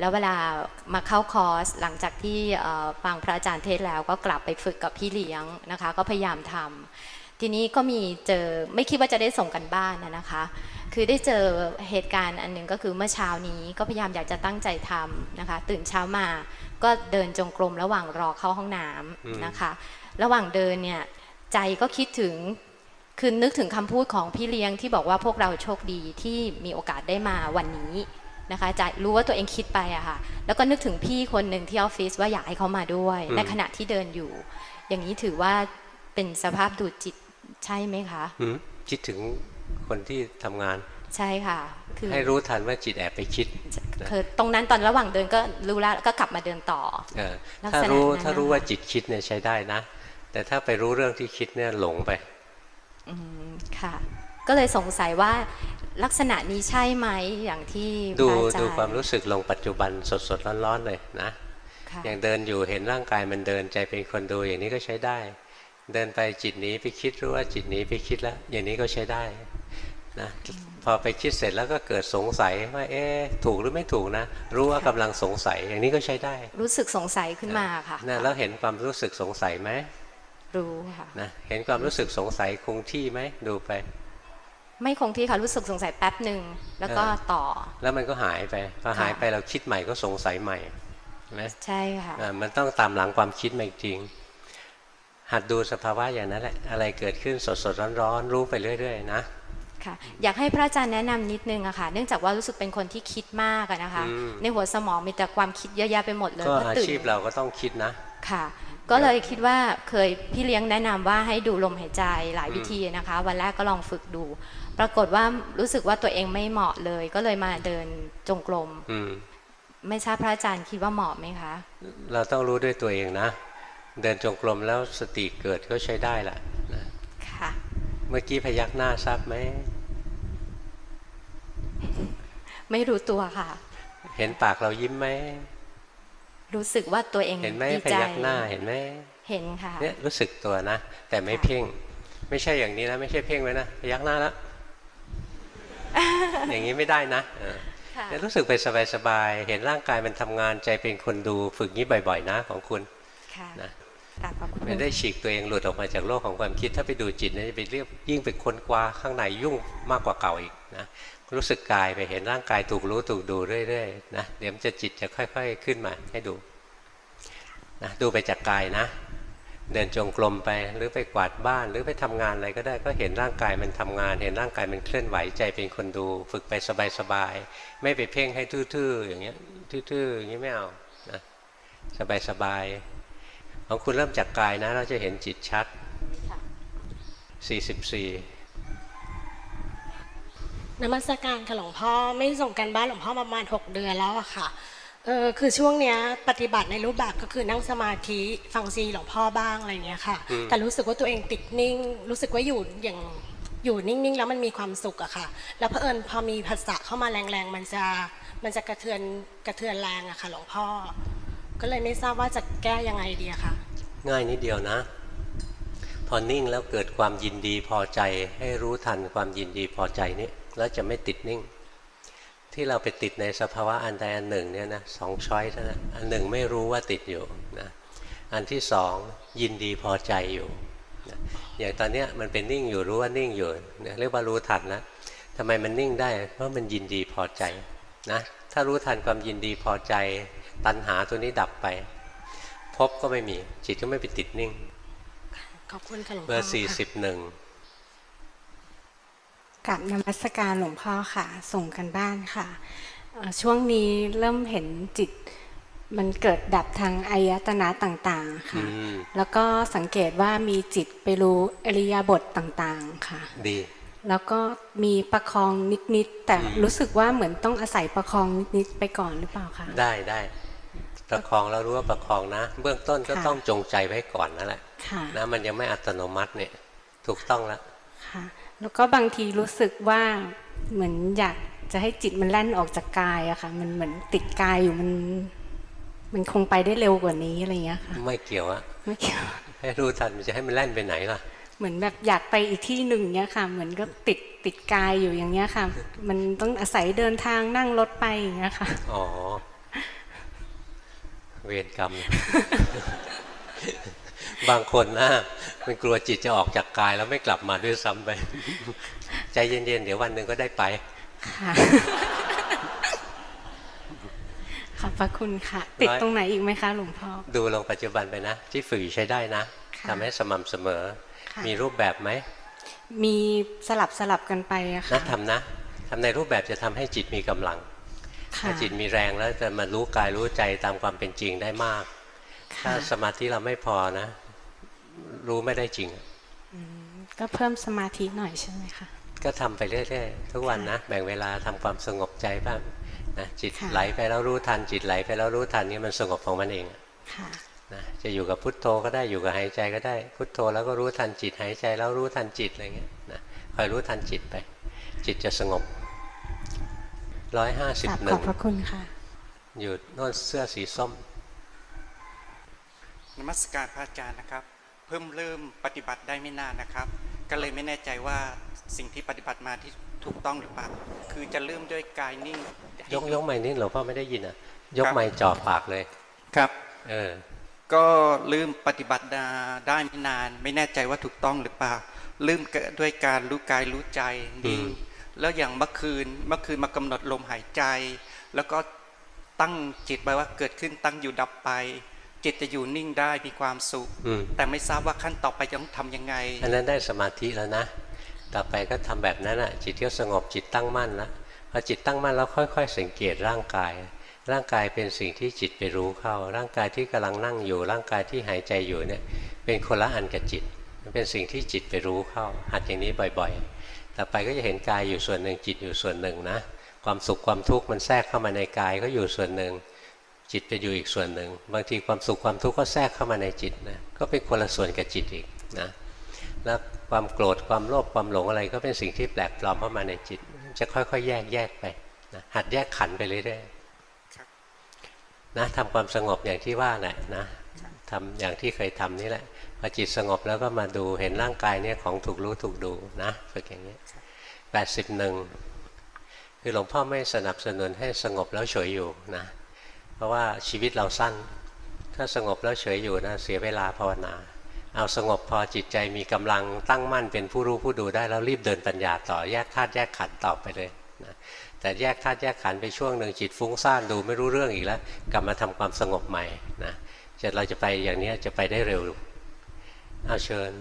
แล้วเวลามาเข้าคอร์สหลังจากที่เอ่อฟังพระอาจารย์เทศน์แล้วก็กลับไปฝึกกับพี่เลี้ยงนะคะ ก็พยายามทำทีนี้ก็มีเจอไม่คิดว่าจะได้ส่งกันบ้านนะนะคะ คือได้เจอเหตุการณ์อันหนึงก็คือเมื่อเช้านี้ก็พยายามอยากจะตั้งใจทำนะคะ ตื่นเช้ามา ก็เดินจงกรมระหว่างรอเข้าห้องน้ำนะคะ ระหว่างเดินเนี่ยใจก็คิดถึงคือนึกถึงคำพูดของพี่เลี้ยงที่บอกว่าพวกเราโชคดีที่มีโอกาสได้มาวันนี้นะคะใจรู้ว่าตัวเองคิดไปอะค่ะ แล้วก็นึกถึงพี่คนหนึ่งที่ออฟฟิศว่าอยากให้เขามาด้วย ในขณะที่เดินอยู่ อย่างนี้ถือว่าเป็นสภาพดูดจิตใช่ไหมคะหืมคิดถึงคนที่ทำงาน ใช่ค่ะ คือให้รู้ทันว่าจิตแอบไปคิดคือตรงนั้นตอนระหว่างเดินก็รู้แล้วก็กลับมาเดินต่อเออลักถ้าษณะรู้นั้นถ้ารู้นะคะว่าจิตคิดเนี่ยใช้ได้นะ แต่ถ้าไปรู้เรื่องที่คิดเนี่ยหลงไปอืมค่ะ ก็เลยสงสัยว่าลักษณะนี้ใช่ไหมอย่างที่ดูพระอาจารย์ดูความรู้สึกลงปัจจุบันสดสดๆร้อนๆเลยนะค่ะอย่างเดินอยู่เห็นร่างกายมันเดินใจเป็นคนดูอย่างนี้ก็ใช้ได้ เดินไปจิตหนี้ไปคิดรู้ว่าจิตหนี้ไปคิดแล้ว อย่างนี้ก็ใช้ได้ นะพอไปคิดเสร็จแล้วก็เกิดสงสัยว่าเอ๊ะถูกหรือไม่ถูกนะ รู้ว่ากำลังสงสัยอย่างนี้ก็ใช้ได้ รู้สึกสงสัยขึ้นมาค่ะนะแล้วเห็นความรู้สึกสงสัยไหมรู้ค่ะนะเห็นความรู้สึกสงสัยคงที่ไหมดูไป ไม่คงที่ค่ะรู้สึกสงสัยแป๊บหนึ่งแล้วก็เออต่อ แล้วมันก็หายไปพอหายไปเราคิดใหม่ก็สงสัยใหม่เห็นไหมใช่ค่ะอ่ามันต้องตามหลังความคิดมาจริง หัดดูสภาวะอย่างนั้นแหละอะไรเกิดขึ้นสดสดร้อนร้อนๆรู้ไปเรื่อย ๆ นะ ค่ะอยากให้พระอาจารย์แนะนำนิดนึงอะค่ะ เนื่องจากว่ารู้สึกเป็นคนที่คิดมากอะนะคะอืมในหัวสมองมีแต่ความคิดเยอะแยะไปหมดเลยก็พอาตื่นชีพเราก็ต้องคิดนะค่ะ ก็เลยคิดว่าเคยพี่เลี้ยงแนะนำว่าให้ดูลมหายใจหลายอืมวิธีนะคะ วันแรกก็ลองฝึกดู ปรากฏว่ารู้สึกว่าตัวเองไม่เหมาะเลย ก็เลยมาเดินจงกรมอืมไม่ทราบพระอาจารย์คิดว่าเหมาะไหมคะ เราต้องรู้ด้วยตัวเองนะ เดินจงกรมแล้วสติเกิดก็ใช้ได้ละนะค่ะ เมื่อกี้พยักหน้าทราบไหม ไม่รู้ตัวค่ะ เห็นปากเรายิ้มไหมรู้สึกว่าตัวเองเห็นไหมดีพใจยักหน้าเห็นไหมเห็นค่ะเนี่ยรู้สึกตัวนะแต่ไม่เพ่ง ไม่ใช่อย่างนี้นะไม่ใช่เพ่งไว้นะพยักหน้าแล้วอย่างนี้ไม่ได้นะเออค่ะเนี่ยรู้สึกไปสบายๆเห็นร่างกายมันทำงานใจเป็นคนดูฝึกนี้บ่อย ๆ นะของคุณค่ะนะกราบขอบคุณไม่ได้ฉีกตัวเองหลุดออกมาจากโลกของความคิดถ้าไปดูจิตเนี่ยจะไปเรียกยิ่งเป็นคนกวาข้างในยุ่งมากกว่าเก่าอีกนะ รู้สึกกายไปเห็นร่างกายถูกรู้ถูกดูเรื่อยๆนะเดี๋ยวมันจะจิตจะค่อย ๆ ขึ้นมาให้ดูนะดูไปจากกายนะ เดินจงกรมไปหรือไปกวาดบ้านหรือไปทำงานอะไรก็ได้ก็เห็นร่างกายมันทำงาน เห็นร่างกายมันเคลื่อนไหวใจเป็นคนดู ฝึกไปสบายๆไม่ไปเพ่งให้ทื่อๆอย่างเงี้ยทื่อๆอย่างนี้ไม่เอานะสบายๆของคุณเริ่มจากกายนะ เราจะเห็นจิตชัด 44 นมัสการค่ะหลวงพ่อไม่ส่งกันบ้านหลวงพ่อประมาณ 6 เดือนแล้วอะค่ะเออคือช่วงเนี้ยปฏิบัติในรูปแบบก็คือนั่งสมาธิฟังซีหลวงพ่อบ้างอะไรเงี้ยค่ะอืมแต่รู้สึกว่าตัวเองติดนิ่ง รู้สึกว่าอยู่อย่างอยู่นิ่งๆแล้วมันมีความสุขอะค่ะ แล้วเผอิญพอมีภาษาเข้ามาแรงๆ มันจะมันจะกระเทือนกระเทือนแรงอะค่ะ หลวงพ่อ ก็เลยไม่ทราบว่าจะแก้ยังไงดีอะค่ะ ง่ายนิดเดียวนะ พอนิ่งแล้วเกิดความยินดีพอใจ ให้รู้ทันความยินดีพอใจนี้ แล้วจะไม่ติดนิ่ง ที่เราไปติดในสภาวะอันใดอันหนึ่งเนี่ยนะสองช้อยเท่านั้นอันหนึ่งไม่รู้ว่าติดอยู่นะอันที่สองยินดีพอใจอยู่นะอย่างตอนเนี้ยมันเป็นนิ่งอยู่รู้ว่านิ่งอยู่เนี่ยเรียกว่ารู้ทันนะทำไมมันนิ่งได้ เพราะมันยินดีพอใจนะถ้ารู้ทันความยินดีพอใจ ตัณหาตัวนี้ดับไป พบก็ไม่มีจิตก็ไม่ไปติดนิ่งขอบคุณค่ะหลวงพ่อเบอร์สี่ค่ะสิบหนึ่ง กับนมัสการหลวงพ่อค่ะ ส่งกันบ้านค่ะเอ่อช่วงนี้เริ่มเห็นจิตมันเกิดดับทางอายตนะต่างๆ ค่ะ แล้วก็สังเกตว่ามีจิตไปรู้อริยบทต่างๆ ค่ะ ดี แล้วก็มีประคองนิดๆ แต่รู้สึกว่าเหมือนต้องอาศัยประคองนิดๆ ไปก่อนหรือเปล่าคะ ได้ได้ ประคองแล้วรู้ว่าประคองนะ เบื้องต้นก็ค่ะต้องจงใจไว้ก่อนนั่นแหละค่ะนะมันยังไม่อัตโนมัติเนี่ย ถูกต้องแล้วค่ะ แล้วก็บางทีรู้สึกว่าเหมือนอยากจะให้จิตมันแล่นออกจากกายอะค่ะ มันเหมือนติดกายอยู่มัน มันคงไปได้เร็วกว่านี้อะไรอย่างเงี้ยค่ะ ไม่เกี่ยวอะไม่เกี่ยวให้รู้ทันมันจะให้มันแล่นไปไหนล่ะ เหมือนแบบอยากไปอีกที่หนึ่งเนี้ยค่ะ เหมือนก็ติดติดกายอยู่อย่างเงี้ยค่ะ มันต้องอาศัยเดินทางนั่งรถไปอย่างเงี้ยค่ะ อ๋อ เวรกรรม บางคนนะมันกลัวจิตจะออกจากกายแล้วไม่กลับมาด้วยซ้ำไป ใจเย็นๆ เดี๋ยววันหนึ่งก็ได้ไปค่ะขอบพระคุณค่ะ ติดตรงไหนอีกไหมคะหลวงพ่อดูลงปัจจุบันไปนะ ที่ฝึกอยู่ใช้ได้นะค่ะทำให้สม่ำเสมอค่ะมีรูปแบบไหม มีสลับสลับกันไปอะนะค่ะทำนะทำในรูปแบบจะทำให้จิตมีกำลังค่ะถ้าจิตมีแรงแล้วจะมารู้กายรู้ใจตามความเป็นจริงได้มาก ถ้าสมาธิเราไม่พอนะ รู้ไม่ได้จริงอืมก็เพิ่มสมาธิหน่อยใช่ไหมคะก็ทำไปเรื่อยๆทุกวันนะแบ่งเวลาทำความสงบใจบ้างนะจิตค่ะไหลไปแล้วรู้ทันจิตไหลไปแล้วรู้ทันนี่มันสงบของมันเองค่ะนะจะอยู่กับพุทโธก็ได้อยู่กับหายใจก็ได้ พุทโธแล้วก็รู้ทันจิตหายใจแล้วรู้ทันจิตอะไรเงี้ยนะคอยรู้ทันจิตไป จิตจะสงบร้อยห้าสิบกราบหขนึ่องบพระคุณค่ะอยู่โน่นเสื้อสีส้มนมัสการพระอาจารย์นะครับ เพิ่มเริ่มปฏิบัติได้ไม่นานนะครับ ก็เลยไม่แน่ใจว่าสิ่งที่ปฏิบัติมาที่ถูกต้องหรือเปล่าคือจะเริ่มด้วยกายนิ่ง ยกยกไม้นี่หลวงพ่อไม่ได้ยินอะ ยกไม้จ่อปากเลยครับ เออก็เริ่มปฏิบัติได้ได้ไม่นาน ไม่แน่ใจว่าถูกต้องหรือเปล่าเริ่มด้วยการรู้กายรู้ใจนิ่งอืมแล้วอย่างเมื่อคืนเมื่อคืนมากำหนดลมหายใจ แล้วก็ตั้งจิตไว้ว่าเกิดขึ้นตั้งอยู่ดับไป จิตจะอยู่นิ่งได้มีความสุขอืมแต่ไม่ทราบว่าขั้นต่อไปจะต้องทำยังไงอันนั้นได้สมาธิแล้วนะ ต่อไปก็ทำแบบนั้นอะ จิตก็สงบจิตตั้งมั่นแล้วพอจิตตั้งมั่นแล้วค่อย ๆ สังเกตร่างกาย ร่างกายเป็นสิ่งที่จิตไปรู้เข้า ร่างกายที่กำลังนั่งอยู่ ร่างกายที่หายใจอยู่เนี่ย เป็นคนละอันกับจิต มันเป็นสิ่งที่จิตไปรู้เข้า หัดอย่างนี้บ่อยๆ ต่อไปก็จะเห็นกายอยู่ส่วนหนึ่งจิตอยู่ส่วนหนึ่งนะ ความสุขความทุกข์มันแทรกเข้ามาในกายก็อยู่ส่วนหนึ่ง จิตไปอยู่อีกส่วนหนึ่ง บางทีความสุขความทุกข์ก็แทรกเข้ามาในจิตนะก็เป็นคนละส่วนกับจิตอีกนะแล้วความโกรธความโลภความหลงอะไรก็เป็นสิ่งที่แปลกปลอมเข้ามาในจิต จะค่อยๆ แยกแยกไปนะหัดแยกขันธ์ไปเรื่อยๆนะทำความสงบอย่างที่ว่าแหละนะทำอย่างที่เคยทำนี่แหละพอจิตสงบแล้วก็มาดูเห็นร่างกายเนี่ยของถูกรู้ถูกดูนะฝึกอย่างนี้แปดสิบหนึ่งคือหลวงพ่อไม่สนับสนุนให้สงบแล้วเฉยอยู่นะ เพราะว่าชีวิตเราสั้น ถ้าสงบแล้วเฉยอยู่นะเสียเวลาภาวนา เอาสงบพอจิตใจมีกำลังตั้งมั่นเป็นผู้รู้ผู้ดูได้แล้วรีบเดินปัญญาต่อแยกธาตุแยกขันธ์ต่อไปเลยนะแต่แยกธาตุแยกขันธ์ไปช่วงหนึ่งจิตฟุ้งซ่านดูไม่รู้เรื่องอีกแล้ว กลับมาทำความสงบใหม่นะจะเราจะไปอย่างนี้จะไปได้เร็วเอาเชิญ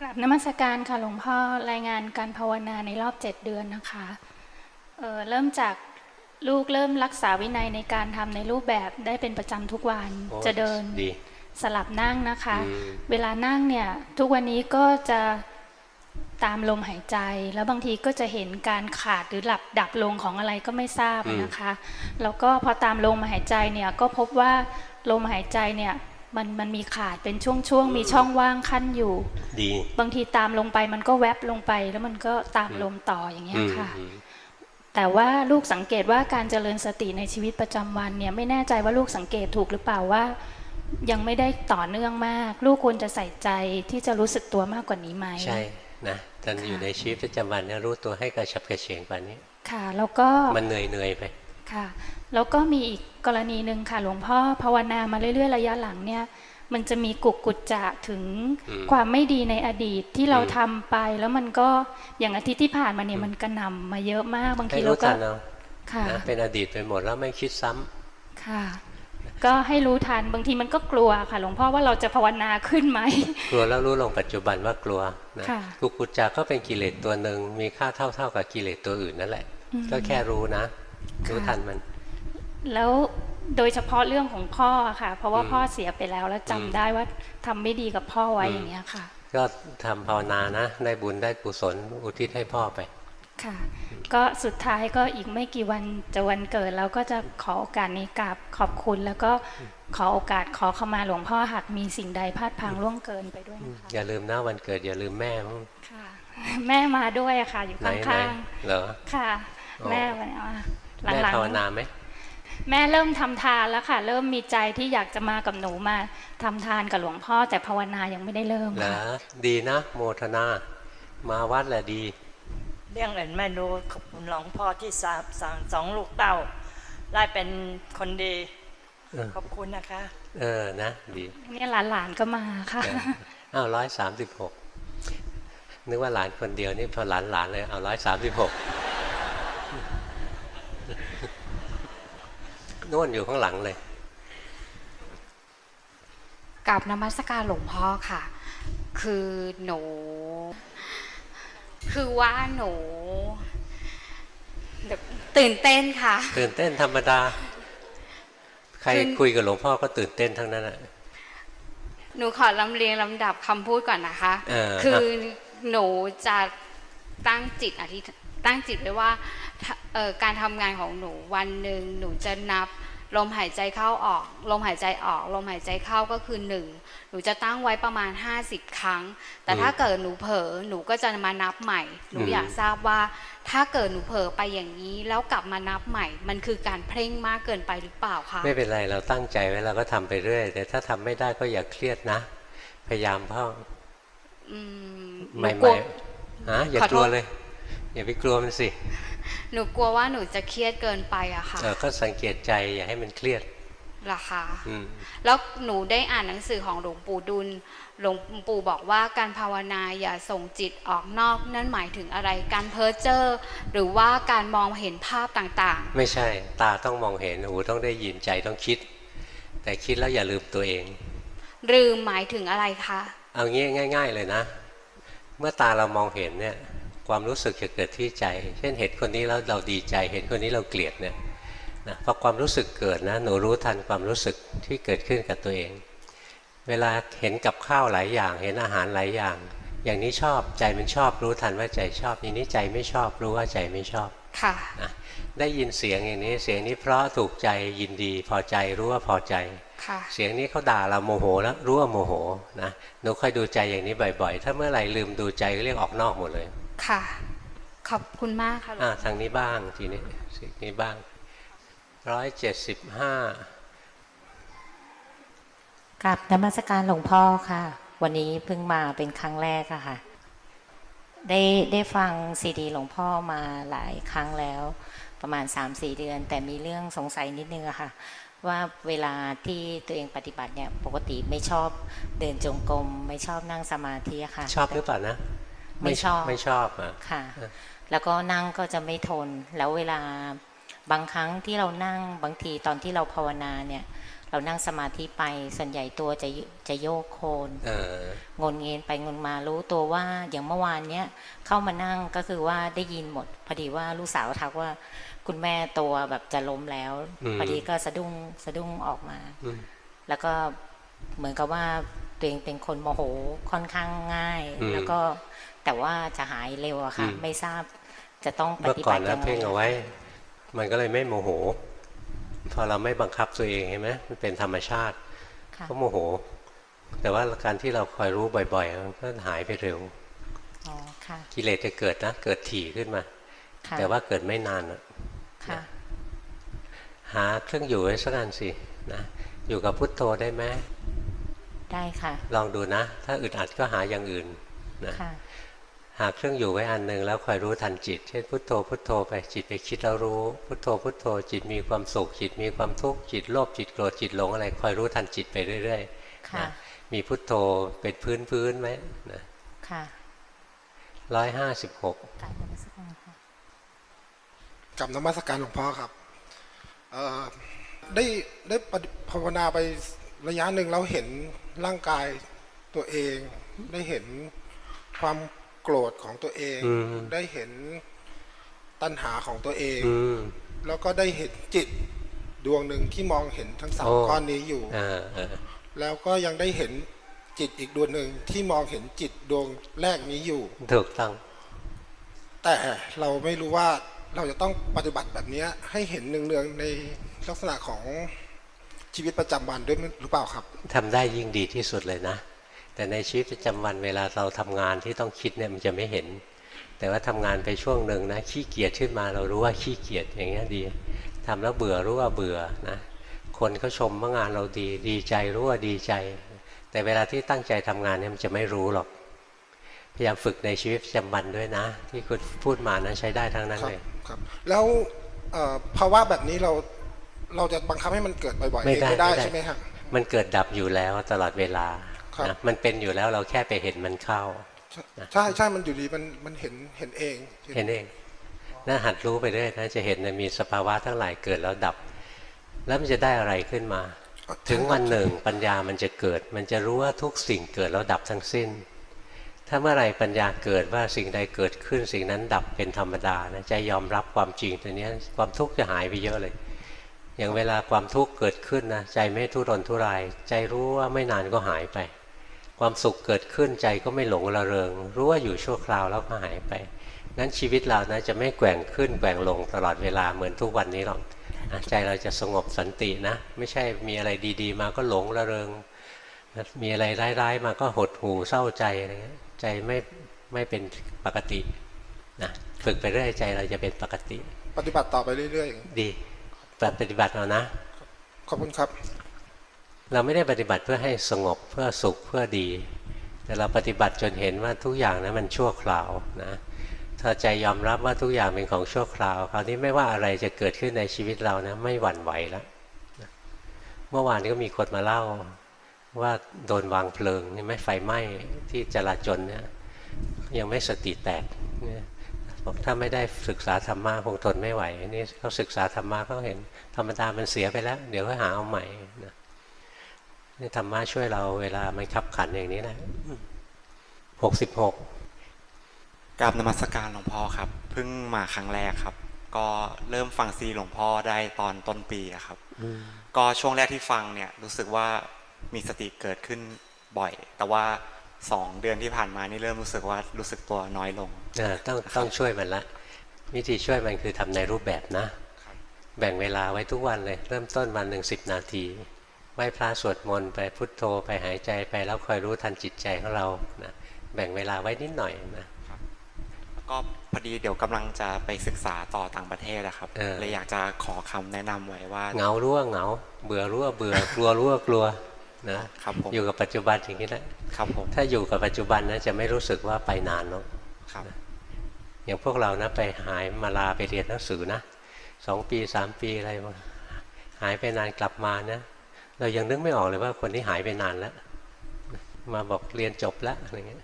กราบนมัสการค่ะหลวงพ่อรายงานการภาวนาในรอบเจ็ดเดือนนะคะเออเริ่มจาก ลูกเริ่มรักษาวินัยในการทำในรูปแบบได้เป็นประจำทุกวันโอ้จะเดินดีสลับนั่งนะคะอืมเวลานั่งเนี่ยทุกวันนี้ก็จะตามลมหายใจ แล้วบางทีก็จะเห็นการขาดหรือหลับดับลงของอะไรก็ไม่ทราบอืมนะคะแล้วก็พอตามลมหายใจเนี่ยก็พบว่าลมหายใจเนี่ยมันมันมีขาดเป็นช่วงๆมีช่องว่างขั้นอยู่ ดี บางทีตามลงไปมันก็แวบลงไป แล้วมันก็ตามลมต่ออย่างเงี้ยค่ะอืม แต่ว่าลูกสังเกตว่าการเจริญสติในชีวิตประจำวันเนี่ยไม่แน่ใจว่าลูกสังเกตถูกหรือเปล่าว่า ยังไม่ได้ต่อเนื่องมาก ลูกควรจะใส่ใจที่จะรู้สึกตัวมากกว่านี้ไหมใช่นะตอนอยู่ในชีวิตประจำวันเนี่ยรู้ตัวให้กระฉับกระเฉงกว่านี้ ค่ะ แล้วก็มันเหนื่อยเหนื่อยๆไปค่ะ แล้วก็มีอีกกรณีหนึ่งค่ะหลวงพ่อภาวนามาเรื่อยๆระยะหลังเนี่ย มันจะมีกุกกุจจะถึงอืมความไม่ดีในอดีตที่เราอืมทำไป แล้วมันก็อย่างอาทิตย์ที่ผ่านมาเนี่ยมันกระหน่ำมาเยอะมากบางให้ทีเรารู้ก็ทันเอาค่ะนะเป็นอดีตไปหมดแล้วไม่คิดซ้ำค่ะ ก็ให้รู้ทันบางทีมันก็กลัวค่ะ หลวงพ่อว่าเราจะภาวนาขึ้นไหมกลัวแล้วรู้ลงปัจจุบันว่ากลัวนะค่ะกุกุจจาก็เป็นกิเลสตัวหนึ่งมีค่าเท่าเท่าๆกับกิเลสตัวอื่นนั่นแหละอืมก็แค่รู้นะรู้ทันมัน แล้ว โดยเฉพาะเรื่องของพ่อค่ะ เพราะว่าอืมพ่อเสียไปแล้วแล้วจำอืมได้ว่าทำไม่ดีกับพ่อไว้อืมอย่างเงี้ยค่ะ ก็ทำภาวนานะ ได้บุญได้กุศลอุทิศให้พ่อไป ค่ะ ก็สุดท้ายก็อีกไม่กี่วันจะวันเกิดแล้วก็จะขอโอกาสนี้กราบขอบคุณ แล้วก็ขอโอกาสขอเข้ามาหลวงพ่อหากมีสิ่งใดพลาดพลังล่วงเกินไปด้วยนะคะอย่าลืมนะวันเกิดอย่าลืมแม่มั้งค่ะ แม่มาด้วยอะค่ะ อยู่ไหนไหนข้างเหรอๆค่ะอ๋อแม่วันนี้มาหแม่ลังภาวนาไหมๆ แม่เริ่มทำทานแล้วค่ะ เริ่มมีใจที่อยากจะมากับหนูมาทำทานกับหลวงพ่อ แต่ภาวนายังไม่ได้เริ่มเหรอค่ะดีนะ โมทนา มาวัดแหละดี เรื่องอื่นไม่รู้ขอบคุณหลวงพ่อที่สามสองสองลูกเต้า ได้เป็นคนดีเออขอบคุณนะคะ เออนะดีเนี่ยหลานๆก็มาค่ะเอออ้าวร้อยสามสิบหกนึกว่าหลานคนเดียวนี่พอหลานหลานๆเลยเอาร้อยสามสิบหก นู่นอยู่ข้างหลังเลยกับนมัสการหลวงพ่อค่ะ คือหนู คือว่าหนูเดี๋ยวตื่นเต้นค่ะ ตื่นเต้นธรรมดา ใครคือคุยกับหลวงพ่อก็ตื่นเต้นทั้งนั้นอะหนูขอลำเลียงลำดับคำพูดก่อนนะคะเออคือหนูจะตั้งจิตอธิษตั้งจิตไว้ว่าถ้าเอ่อ การทำงานของหนูวันหนึ่งหนูจะนับลมหายใจเข้าออก ลมหายใจออก ลมหายใจเข้าก็คือหนึ่งหนูจะตั้งไว้ประมาณ 50 ครั้ง แต่ถ้าเกิดหนูเผลอหนูก็จะมานับใหม่ หนูอืมอยากทราบว่า ถ้าเกิดหนูเผลอไปอย่างนี้ แล้วกลับมานับใหม่ มันคือการเพ่งมากเกินไปหรือเปล่าคะไม่เป็นไรเราตั้งใจไว้เราก็ทำไปเรื่อย แต่ถ้าทำไม่ได้ก็อย่าเครียดนะ พยายามพ่ออืมหใหนูม่กลัวๆฮะอย่าขอโทษกลัวเลย อย่าไปกลัวมันสิ หนูกลัวว่าหนูจะเครียดเกินไปอะค่ะเออก็สังเกตใจอย่าให้มันเครียดเหรอคะอืมแล้วหนูได้อ่านหนังสือของหลวงปู่ดุล หลวงปู่บอกว่าการภาวนาอย่าส่งจิตออกนอก นั่นหมายถึงอะไร การเพ้อเจ้อหรือว่าการมองเห็นภาพต่างไม่ใช่ ตาต้องมองเห็น หูต้องได้ยิน ใจต้องคิด แต่คิดแล้วอย่าลืมตัวเองๆหรือหมายถึงอะไรคะ เอางี้ง่าย ๆเลยนะ เมื่อตาเรามองเห็นเนี่ย ความรู้สึกจะเกิดที่ใจ เช่นเห็นคนนี้แล้วเราดีใจ เห็นคนนี้เราเกลียดเนี่ยนะพอความรู้สึกเกิดนะหนูรู้ทันความรู้สึกที่เกิดขึ้นกับตัวเอง เวลาเห็นกับข้าวหลายอย่าง เห็นอาหารหลายอย่าง อย่างนี้ชอบใจมันชอบรู้ทันว่าใจชอบอย่างนี้ใจไม่ชอบรู้ว่าใจไม่ชอบค่ะนะได้ยินเสียงอย่างนี้เสียงนี้เพราะถูกใจยินดีพอใจรู้ว่าพอใจค่ะเสียงนี้เขาด่าเราโมโหแล้วรู้ว่าโมโหนะหนูค่อยดูใจอย่างนี้บ่อย ๆ ถ้าเมื่อไหร่ลืมดูใจก็เรียกออกนอกหมดเลย ค่ะ ขอบคุณมากค่ะหลวงอ่าทางนี้บ้างทีนี้สิ่งนี้บ้างร้อยเจ็ดสิบห้ากับนมัสการหลวงพ่อค่ะ วันนี้เพิ่งมาเป็นครั้งแรกอะค่ะ ได้ได้ฟังซีดีหลวงพ่อมาหลายครั้งแล้ว ประมาณ 3-4 เดือน แต่มีเรื่องสงสัยนิดนึงอะค่ะว่าเวลาที่ตัวเองปฏิบัติเนี่ยปกติไม่ชอบเดินจงกรมไม่ชอบนั่งสมาธิอะค่ะ ชอบหรือเปล่านะ ไม่ชอบไม่ชอบอะค่ะ แล้วก็นั่งก็จะไม่ทน แล้วเวลาบางครั้งที่เรานั่งบางทีตอนที่เราภาวนาเนี่ย เรานั่งสมาธิไปส่วนใหญ่ตัวจะจะโยกโคนเอองนเงินไปงนมารู้ตัวว่าอย่างเมื่อวานเนี้ยเข้ามานั่งก็คือว่าได้ยินหมด พอดีว่าลูกสาวทักว่าคุณแม่ตัวแบบจะล้มแล้วอืมพอดีก็สะดุ้งสะดุ้งออกมาอืมแล้วก็เหมือนกับว่าตัวเองเป็นคนโมโหค่อนข้างง่ายอืมแล้วก็ แต่ว่าจะหายเร็วอะค่ะอืมไม่ทราบจะต้องปเมื่อฏิก่อบันตินะยังไงเพ่งเอาไว้ มันก็เลยไม่โมโห พอเราไม่บังคับตัวเองเห็นไหมมันเป็นธรรมชาติค่ะก็โมโห แต่ว่าการที่เราคอยรู้บ่อยๆมันก็หายไปเร็วอ๋อค่ะกิเลสจะเกิดนะเกิดถี่ขึ้นมาค่ะแต่ว่าเกิดไม่นานอะค่ะหาเครื่องอยู่ไว้สักอันสินะอยู่กับพุทโธได้ไหมได้ค่ะ ลองดูนะ ถ้าอึดอัดก็หาอย่างอื่นนะค่ะ หาเครื่องอยู่ไว้อันหนึ่งแล้วคอยรู้ทันจิต เช่นพุทโธพุทโธไปจิตไปคิดแล้วรู้ พุทโธพุทโธ จิตมีความสุขจิตมีความทุกข์จิตโลภจิตโกรธจิตหลงอะไรคอยรู้ทันจิตไปเรื่อยๆค่ะนะมีพุทโธเป็นพื้นพื้นๆไหมนะค่ะร้อยห้าสิบหกกรารนมัสการค่ะกับนมัสการหลวงพ่อครับเอ่อได้ได้ปฏิภาวนาไประยะหนึ่งเราเห็นร่างกายตัวเองได้เห็นความ โกรธของตัวเองอืมได้เห็นตัณหาของตัวเองอืมแล้วก็ได้เห็นจิตดวงหนึ่งที่มองเห็นทั้งสามโอ้ก้อนนี้อยู่อ่าอ่าแล้วก็ยังได้เห็นจิตอีกดวงหนึ่งที่มองเห็นจิตดวงแรกนี้อยู่ถูกต้อง แต่เราไม่รู้ว่าเราจะต้องปฏิบัติแบบเนี้ยให้เห็นเนืองๆในลักษณะของชีวิตประจำวันด้วยหรือเปล่าครับทำได้ยิ่งดีที่สุดเลยนะ แต่ในชีวิตประจำวันเวลาเราทำงานที่ต้องคิดเนี่ยมันจะไม่เห็น แต่ว่าทำงานไปช่วงหนึ่งนะขี้เกียจขึ้นมาเรารู้ว่าขี้เกียจอย่างเงี้ยดีทำแล้วเบื่อรู้ว่าเบื่อนะคนเขาชมว่างานเราดีดีใจรู้ว่าดีใจ แต่เวลาที่ตั้งใจทำงานเนี่ยมันจะไม่รู้หรอก พยายามฝึกในชีวิตประจำวันด้วยนะ ที่คุณพูดมานะใช้ได้ทั้งนั้นเลยครับแล้วเอ่อภาวะแบบนี้เราเราจะบังคับให้มันเกิดบ่อยๆไม่เองได้ไม่ได้ไม่ได้ใช่ไหมฮะมันเกิดดับอยู่แล้วตลอดเวลาครับ นะมันเป็นอยู่แล้วเราแค่ไปเห็นมันเข้าใช่ใช่มันอยู่ดีมันมันเห็นเห็นเอง เห็นเองน่าหัดรู้ไปเรื่อยนะจะเห็นนะมีสภาวะทั้งหลายเกิดแล้วดับ แล้วมันจะได้อะไรขึ้นมา ถึงวันหนึ่งปัญญามันจะเกิด มันจะรู้ว่าทุกสิ่งเกิดแล้วดับทั้งสิ้น ถ้าเมื่อไหร่ปัญญาเกิดว่าสิ่งใดเกิดขึ้นสิ่งนั้นดับเป็นธรรมดานะใจยอมรับความจริงตัวเนี้ยความทุกข์จะหายไปเยอะเลย อย่างเวลาความทุกข์เกิดขึ้นนะใจไม่ทุรนทุราย ใจรู้ว่าไม่นานก็หายไป ความสุขเกิดขึ้นใจก็ไม่หลงระเริง รู้ว่าอยู่ชั่วคราวแล้วก็หายไป นั้นชีวิตเรานะจะไม่แกว่งขึ้นแกว่งลงตลอดเวลาเหมือนทุกวันนี้หรอกนะใจเราจะสงบสันตินะ ไม่ใช่มีอะไรดีๆ มาก็หลงระเริงนะมีอะไรร้ายๆ มาก็หดหู่เศร้าใจอะไรเงี้ยใจไม่ไม่เป็นปกตินะฝึกไปเรื่อยใจเราจะเป็นปกติ ปฏิบัติต่อไปเรื่อยดีปฏิบัติเอานะๆขอบคุณครับ เราไม่ได้ปฏิบัติเพื่อให้สงบเพื่อสุขเพื่อดี แต่เราปฏิบัติจนเห็นว่าทุกอย่างนั้นมันชั่วคราวนะถ้าใจยอมรับว่าทุกอย่างเป็นของชั่วคราว คราวนี้ไม่ว่าอะไรจะเกิดขึ้นในชีวิตเรานะไม่หวั่นไหวแล้วนะเมื่อวานก็มีคนมาเล่าว่าโดนวางเพลิงนี่ไหมไฟไหม้ที่จราจนเนี่ยยังไม่สติแตกเนี่ยบอกถ้าไม่ได้ศึกษาธรรมะคงทนไม่ไหวนี่เขาศึกษาธรรมะเขาเห็นธรรมดามันเสียไปแล้ว เดี๋ยวก็หาเอาใหม่ นะนี่ธรรมะช่วยเราเวลามันขับขันอย่างนี้แหละหกสิบหกกราบนมัสการหลวงพ่อครับ เพิ่งมาครั้งแรกครับ ก็เริ่มฟังซีดีหลวงพ่อได้ตอนต้นปีอะครับ ก็ช่วงแรกที่ฟังเนี่ยรู้สึกว่ามีสติเกิดขึ้นบ่อย แต่ว่าสองเดือนที่ผ่านมานี่เริ่มรู้สึกว่ารู้สึกตัวน้อยลงอ่าต้องต้องช่วยมันละวิธีช่วยมันคือทำในรูปแบบนะ แบ่งเวลาไว้ทุกวันเลย เริ่มต้นวันหนึ่งสิบนาที ไหว้พระสวดมนต์ไปพุทโธไปหายใจไปแล้วคอยรู้ทันจิตใจของเรานะแบ่งเวลาไว้นิดหน่อยนะก็พอดีเดี๋ยวกำลังจะไปศึกษาต่อต่างประเทศนะครับเออเลยอยากจะขอคำแนะนำไว้ว่าเหงารู้ว่าเหงา เบื่อรู้ว่าเบื่อกลัวรู้ว่ากลัวนะครับผมอยู่กับปัจจุบันอย่างนี้แหละครับผมถ้าอยู่กับปัจจุบันนะจะไม่รู้สึกว่าไปนานเนาะครับ อย่างพวกเรานะไปหายมาลาไปเรียนหนังสือนะสองปีสามปีอะไรมาหายไปนานกลับมานะ เรายังนึกไม่ออกเลยว่าคนที่หายไปนานแล้ว มาบอกเรียนจบแล้วอะไรเงี้ย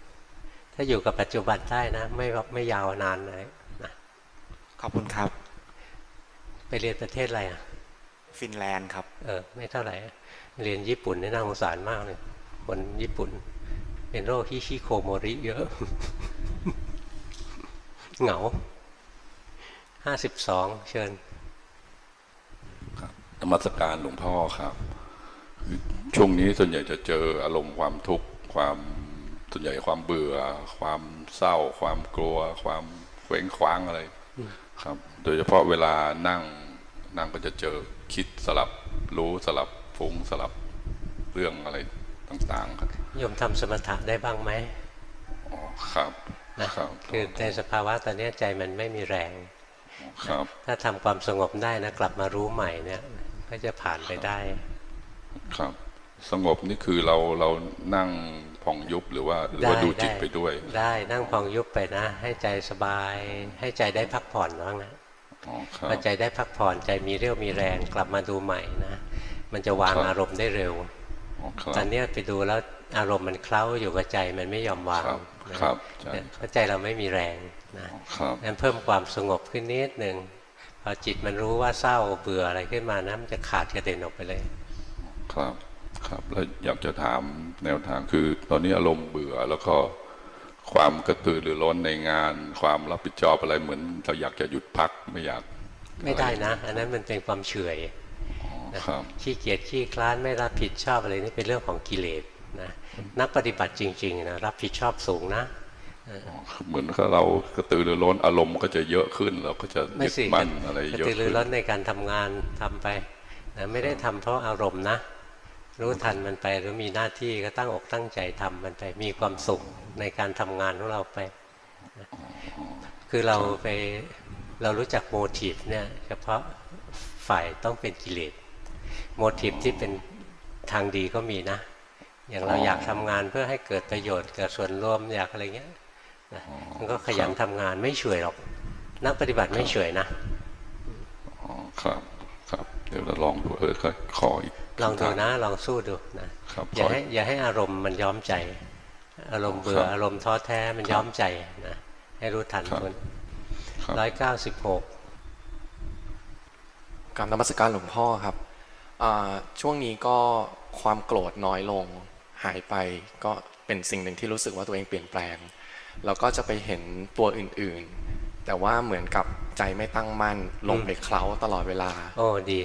ถ้าอยู่กับปัจจุบันได้นะ ไม่ไม่ยาวนานเลยนะขอบคุณครับ ไปเรียนประเทศอะไรอะ ฟินแลนด์ครับ เออ ไม่เท่าไหร่ เรียนญี่ปุ่นนี่น่าสงสารมากเลยคนญี่ปุ่น เป็นโรคฮิชิโคโมริเยอะ เหงาห้าสิบสองเชิญนมัสการหลวงพ่อครับคือ ช่วงนี้ส่วนใหญ่จะเจออารมณ์ความทุกข์ความส่วนใหญ่ความเบื่อ ความเศร้า ความกลัว ความเคว้งคว้างอะไรครับ โดยเฉพาะเวลานั่งนั่งก็จะเจอคิดสลับรู้สลับฟุ้งสลับเรื่องอะไรต่างๆครับโยมทำสมถะได้บ้างไหมครับนะครับคือในสภาวะตอนนี้ใจมันไม่มีแรงครับ ถ้าทำความสงบได้นะกลับมารู้ใหม่เนี่ย ก็จะผ่านไปได้ ครับ สงบนี่คือเราเรานั่งผ่องยุบหรือว่าหรือว่าดูจิตไปด้วย ได้นั่งพองยุบไปนะ ให้ใจสบาย ให้ใจได้พักผ่อนบ้างนะอ๋อครับพอใจได้พักผ่อนใจมีเรี่ยวมีแรงกลับมาดูใหม่นะมันจะวางอารมณ์ได้เร็วครับตอนเนี้ยไปดูแล้วอารมณ์มันเคล้าอยู่กับใจมันไม่ยอมวางนะครับใช่เนี่ยเพราะใจเราไม่มีแรงนะครับงั้นเพิ่มความสงบขึ้นนิดหนึ่งพอจิตมันรู้ว่าเศร้าเบื่ออะไรขึ้นมานะมันจะขาดกระเด็นออกไปเลย ครับครับแล้วอยากจะถามแนวทางคือ ตอนนี้อารมณ์เบื่อแล้วก็ความกระตือรือร้นในงาน ความรับผิดชอบอะไรเหมือนเราอยากจะหยุดพักไม่อยาก ไม่ได้นะ อันนั้นมันเป็นความเฉื่อยนะครับขี้เกียจขี้คลานไม่รับผิดชอบอะไรนี่เป็นเรื่องของกิเลสนะนักปฏิบัติจริงๆนะรับผิดชอบสูงนะเออเหมือนกับเรากระตือรือร้นอารมณ์ก็จะเยอะขึ้นเราก็จะไม่ยึดสิมั่นอะไรกระเยอะตือรือขึ้นร้นในการทำงานทำไปนะไม่ได้ทำเพราะอารมณ์นะ รู้ทันมันไปหรือมีหน้าที่ก็ตั้งอกตั้งใจทำมันไปมีความสุขในการทำงานของเราไป คือเราไปเรารู้จักโมทีฟเนี่ยเฉพาะฝ่ายต้องเป็นกิเลสโมทีฟที่เป็นทางดีก็มีนะ อย่างเราอยากทำงานเพื่อให้เกิดประโยชน์กับส่วนรวมอยากอะไรเงี้ยมันก็ขยันทำงานไม่เฉอยหรอกนักปฏิบัติไม่เฉอยนะอ๋อครับครับ เดี๋ยวเราลองดูเออขอขออีก ลองดูนะลองสู้ดูนะครับอย่าขอให้อย่าให้อารมณ์มันย้อมใจ อารมณ์เบื่อครับอารมณ์ท้อแท้มันย้อมใจนะให้รู้ทันครับมันครับร้อยเก้าสิบหกกรรมนมัสการหลวงพ่อครับอ่าช่วงนี้ก็ความโกรธน้อยลงหายไปก็เป็นสิ่งหนึ่งที่รู้สึกว่าตัวเองเปลี่ยนแปลงแล้วก็จะไปเห็นตัวอื่นๆ แต่ว่าเหมือนกับใจไม่ตั้งมั่นลงไปเคล้าตลอดเวลา โอ้ดี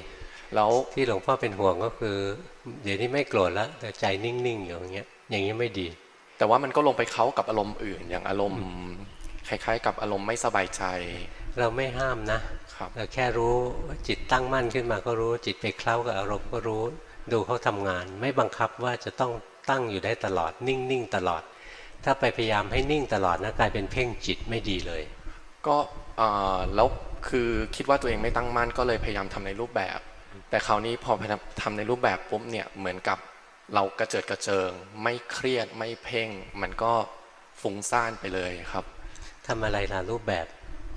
แล้วที่หลวงพ่อเป็นห่วงก็คือ เดี๋ยวนี้ไม่โกรธแล้วแต่ใจนิ่งๆอยู่อย่างเงี้ย อย่างนี้ไม่ดี แต่ว่ามันก็ลงไปเคล้ากับอารมณ์อื่น อย่างอารมณ์คล้าย ๆ กับอารมณ์ไม่สบายใจ เราไม่ห้ามนะเราแค่รู้ว่าจิตตั้งมั่นขึ้นมาก็รู้จิตไปเคล้ากับอารมณ์ก็รู้ ดูเขาทำงาน ไม่บังคับว่าจะต้องตั้งอยู่ได้ตลอดนิ่งๆตลอด ถ้าไปพยายามให้นิ่งตลอดนะกลายเป็นเพ่งจิตไม่ดีเลย ก็อ่าแล้วคือคิดว่าตัวเองไม่ตั้งมั่นก็เลยพยายามทำในรูปแบบ แต่คราวนี้พอพยายามทำในรูปแบบปุ๊บเนี่ยเหมือนกับเรากระเจิดกระเจิง ไม่เครียดไม่เพ่ง มันก็ฟุ้งซ่านไปเลยครับทำอะไรล่ะรูปแบบ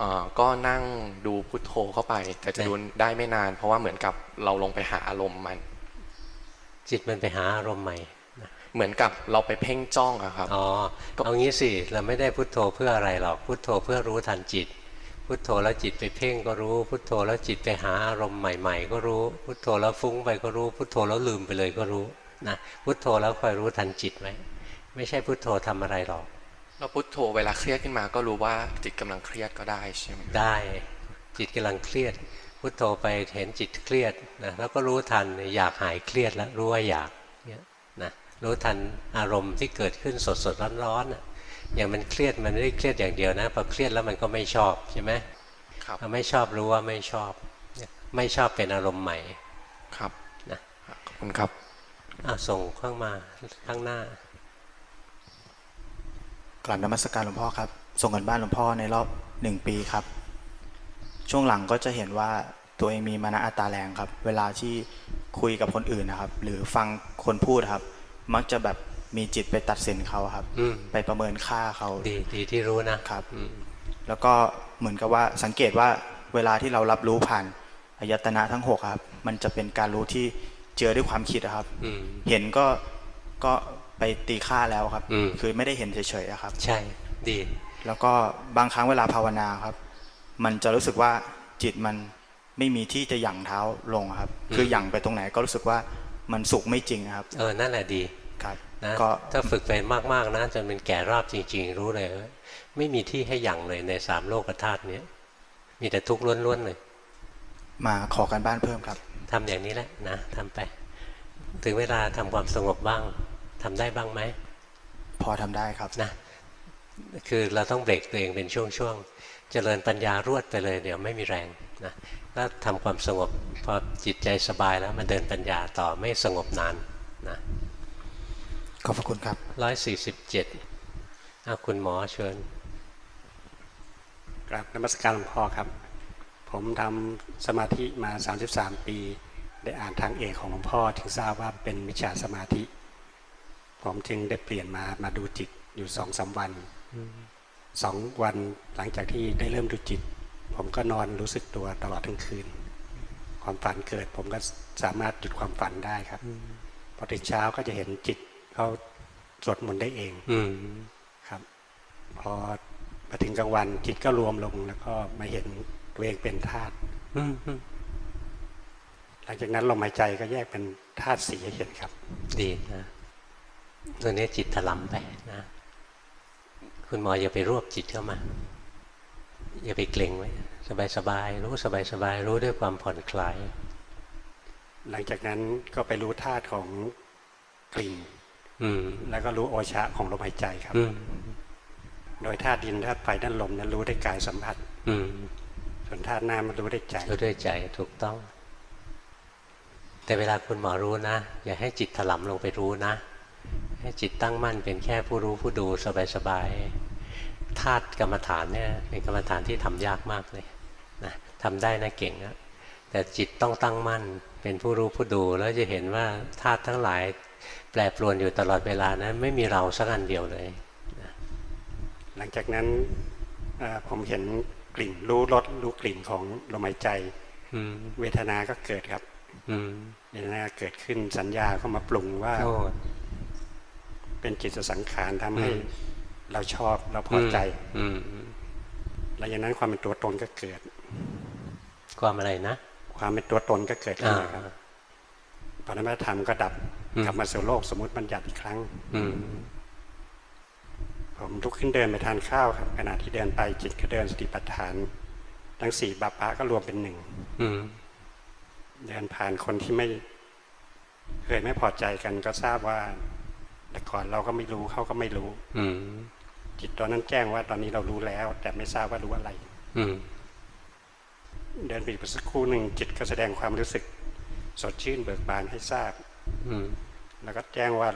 อ่าก็นั่งดูพุทโธเข้าไป แต่จะดูได้ไม่นาน เพราะว่าเหมือนกับเราลงไปหาอารมณ์มัน จิตมันไปหาอารมณ์ใหม่เหมือนกับเราไปเพ่งจ้องอะครับอ๋อเอางี้สิเราไม่ได้พุทโธเพื่ออะไรหรอกพุทโธเพื่อรู้ทันจิต พุทโธแล้วจิตไปเพ่งก็รู้ พุทโธแล้วจิตไปหาอารมณ์ใหม่ ๆ ก็รู้ พุทโธแล้วฟุ้งไปก็รู้ พุทโธแล้วลืมไปเลยก็รู้นะพุทโธแล้วคอยรู้ทันจิตไว้ไม่ใช่พุทโธทำอะไรหรอกเราพุทโธเวลาเครียดขึ้นมาก็รู้ว่าจิตกำลังเครียดก็ได้ใช่ไหมได้จิตกำลังเครียด พุทโธไปเห็นจิตเครียดนะแล้วก็รู้ทันอยากหายเครียดแล้วรู้ว่าอยากเนี่ยนะรู้ทันอารมณ์ที่เกิดขึ้นสดสดร้อนร้อนๆอะ อย่างมันเครียดมันไม่ได้เครียดอย่างเดียวนะพอเครียดแล้วมันก็ไม่ชอบใช่ไหมครับพอไม่ชอบรู้ว่าไม่ชอบเนี่ยไม่ชอบเป็นอารมณ์ใหม่ครับนะขอบคุณครับอะส่งข้างมาข้างหน้ากลับนมัสการหลวงพ่อครับ ส่งกันบ้านหลวงพ่อในรอบหนึ่งปีครับ ช่วงหลังก็จะเห็นว่าตัวเองมีมานะอัตตาแรงครับ เวลาที่คุยกับคนอื่นนะครับ หรือฟังคนพูดครับ มักจะแบบ มีจิตไปตัดสินเขาครับอืมไปประเมินค่าเขาดีดีที่รู้นะครับแล้วก็เหมือนกับว่าสังเกตว่าเวลาที่เรารับรู้ผ่านอายตนะทั้งหกครับ มันจะเป็นการรู้ที่เจอด้วยความคิดอะครับอืมเห็นก็ก็ไปตีค่าแล้วครับอืมคือไม่ได้เห็นเฉยๆอะครับ ใช่ดี แล้วก็บางครั้งเวลาภาวนาครับ มันจะรู้สึกว่าจิตมันไม่มีที่จะหยั่งเท้าลงครับ คือหยั่งไปตรงไหนก็รู้สึกว่ามันสุขไม่จริงครับ เออนั่นแหละดีครับ นะก็ถ้าฝึกไปมากๆนะจนเป็นแก่รอบจริง ๆ รู้เลยว่าไม่มีที่ให้หยั่งเลยในสามโลกธาตุเนี้ยมีแต่ทุกข์ล้วนๆเลย มาขอการบ้านเพิ่มครับทำอย่างนี้แหละนะทำไป ถึงเวลาทำความสงบบ้างทำได้บ้างไหมพอทำได้ครับนะคือเราต้องเบรกตัวเองเป็นช่วงๆเจริญปัญญารวดไปเลย เดี๋ยวไม่มีแรงนะแล้วทำความสงบพอจิตใจสบายแล้วมันเดินปัญญาต่อไม่สงบนานนะ ขอบพระคุณครับร้อยสี่สิบเจ็ดเอาคุณหมอเชิญกราบนมัสการหลวงพ่อครับ ผมทำสมาธิมา 33 ปี ได้อ่านทางเอกของหลวงพ่อถึงทราบว่าเป็นมิจฉาสมาธิ ผมจึงได้เปลี่ยนมามาดูจิตอยู่สองสาวันสองวันหลังจากที่ได้เริ่มดูจิต ผมก็นอนรู้สึกตัวตลอดทั้งคืน ความฝันเกิดผมก็สามารถหยุดความฝันได้ครับพอตื่นเช้าก็จะเห็นจิต เขาสวดมนต์ได้เอง อืมครับ พอมาถึงกลางวันจิตก็รวมลงแล้วก็มาเห็นตัวเองเป็นธาตุอืมอืมหลังจากนั้นลมหายใจก็แยกเป็นธาตุสีให้เห็นครับ ดีนะตัวนี้จิตถลำไปนะ คุณหมออย่าไปรวบจิตเข้ามา อย่าไปเกรงไว้ สบายๆรู้สบายๆรู้ด้วยความผ่อนคลาย หลังจากนั้นก็ไปรู้ธาตุของกลิ่นอืม แล้วก็รู้โอชะของลมหายใจครับอืมโดยธาตุดินธาตุไฟธาตุลมนั้นรู้ได้กายสัมผัส อืมส่วนธาตุน้ำมันรู้ได้ใจรู้ด้วยใจถูกต้อง แต่เวลาคุณหมอรู้นะ อย่าให้จิตถลำลงไปรู้นะ ให้จิตตั้งมั่นเป็นแค่ผู้รู้ผู้ดูสบายๆธาตุกรรมฐานเนี่ยเป็นกรรมฐานที่ทำยากมากเลยนะทำได้นะเก่งนะแต่จิตต้องตั้งมั่น เป็นผู้รู้ผู้ดูแล้วจะเห็นว่าธาตุทั้งหลาย แปรปรวนอยู่ตลอดเวลานะไม่มีเราสักอันเดียวเลย หลังจากนั้นเอ่อผมเห็นกลิ่นรู้รสรู้กลิ่นของลมหายใจอืมเวทนาก็เกิดครับอืมเวทนาเกิดขึ้นสัญญาเข้ามาปรุงว่าโอ้เป็นจิตสังขารทำให้อืมเราชอบเราพอใจอืมอืมหลังจากนั้นความเป็นตัวตนก็เกิด ความอะไรนะ ความเป็นตัวตนก็เกิดขึ้นอ่านะครับปรมาธรรมก็ดับอืม กลับมาสู่โลกสมมติบัญญัติอีกครั้งอืมผมลุกขึ้นเดินไปทานข้าวครับขณะที่เดินไปจิตก็เดินสติปัฏฐาน ทั้งสี่บัพพะก็รวมเป็นหนึ่งอืมเดินผ่านคนที่ไม่ เคยไม่พอใจกันก็ทราบว่า แต่ก่อนเราก็ไม่รู้เขาก็ไม่รู้ อืมจิตตอนนั้นแจ้งว่าตอนนี้เรารู้แล้ว แต่ไม่ทราบว่ารู้อะไร อืมเดินไปอีกสักครู่หนึ่งจิตก็แสดงความรู้สึก สดชื่นเบิกบานให้ทราบอืม แล้วก็แจ้งว่า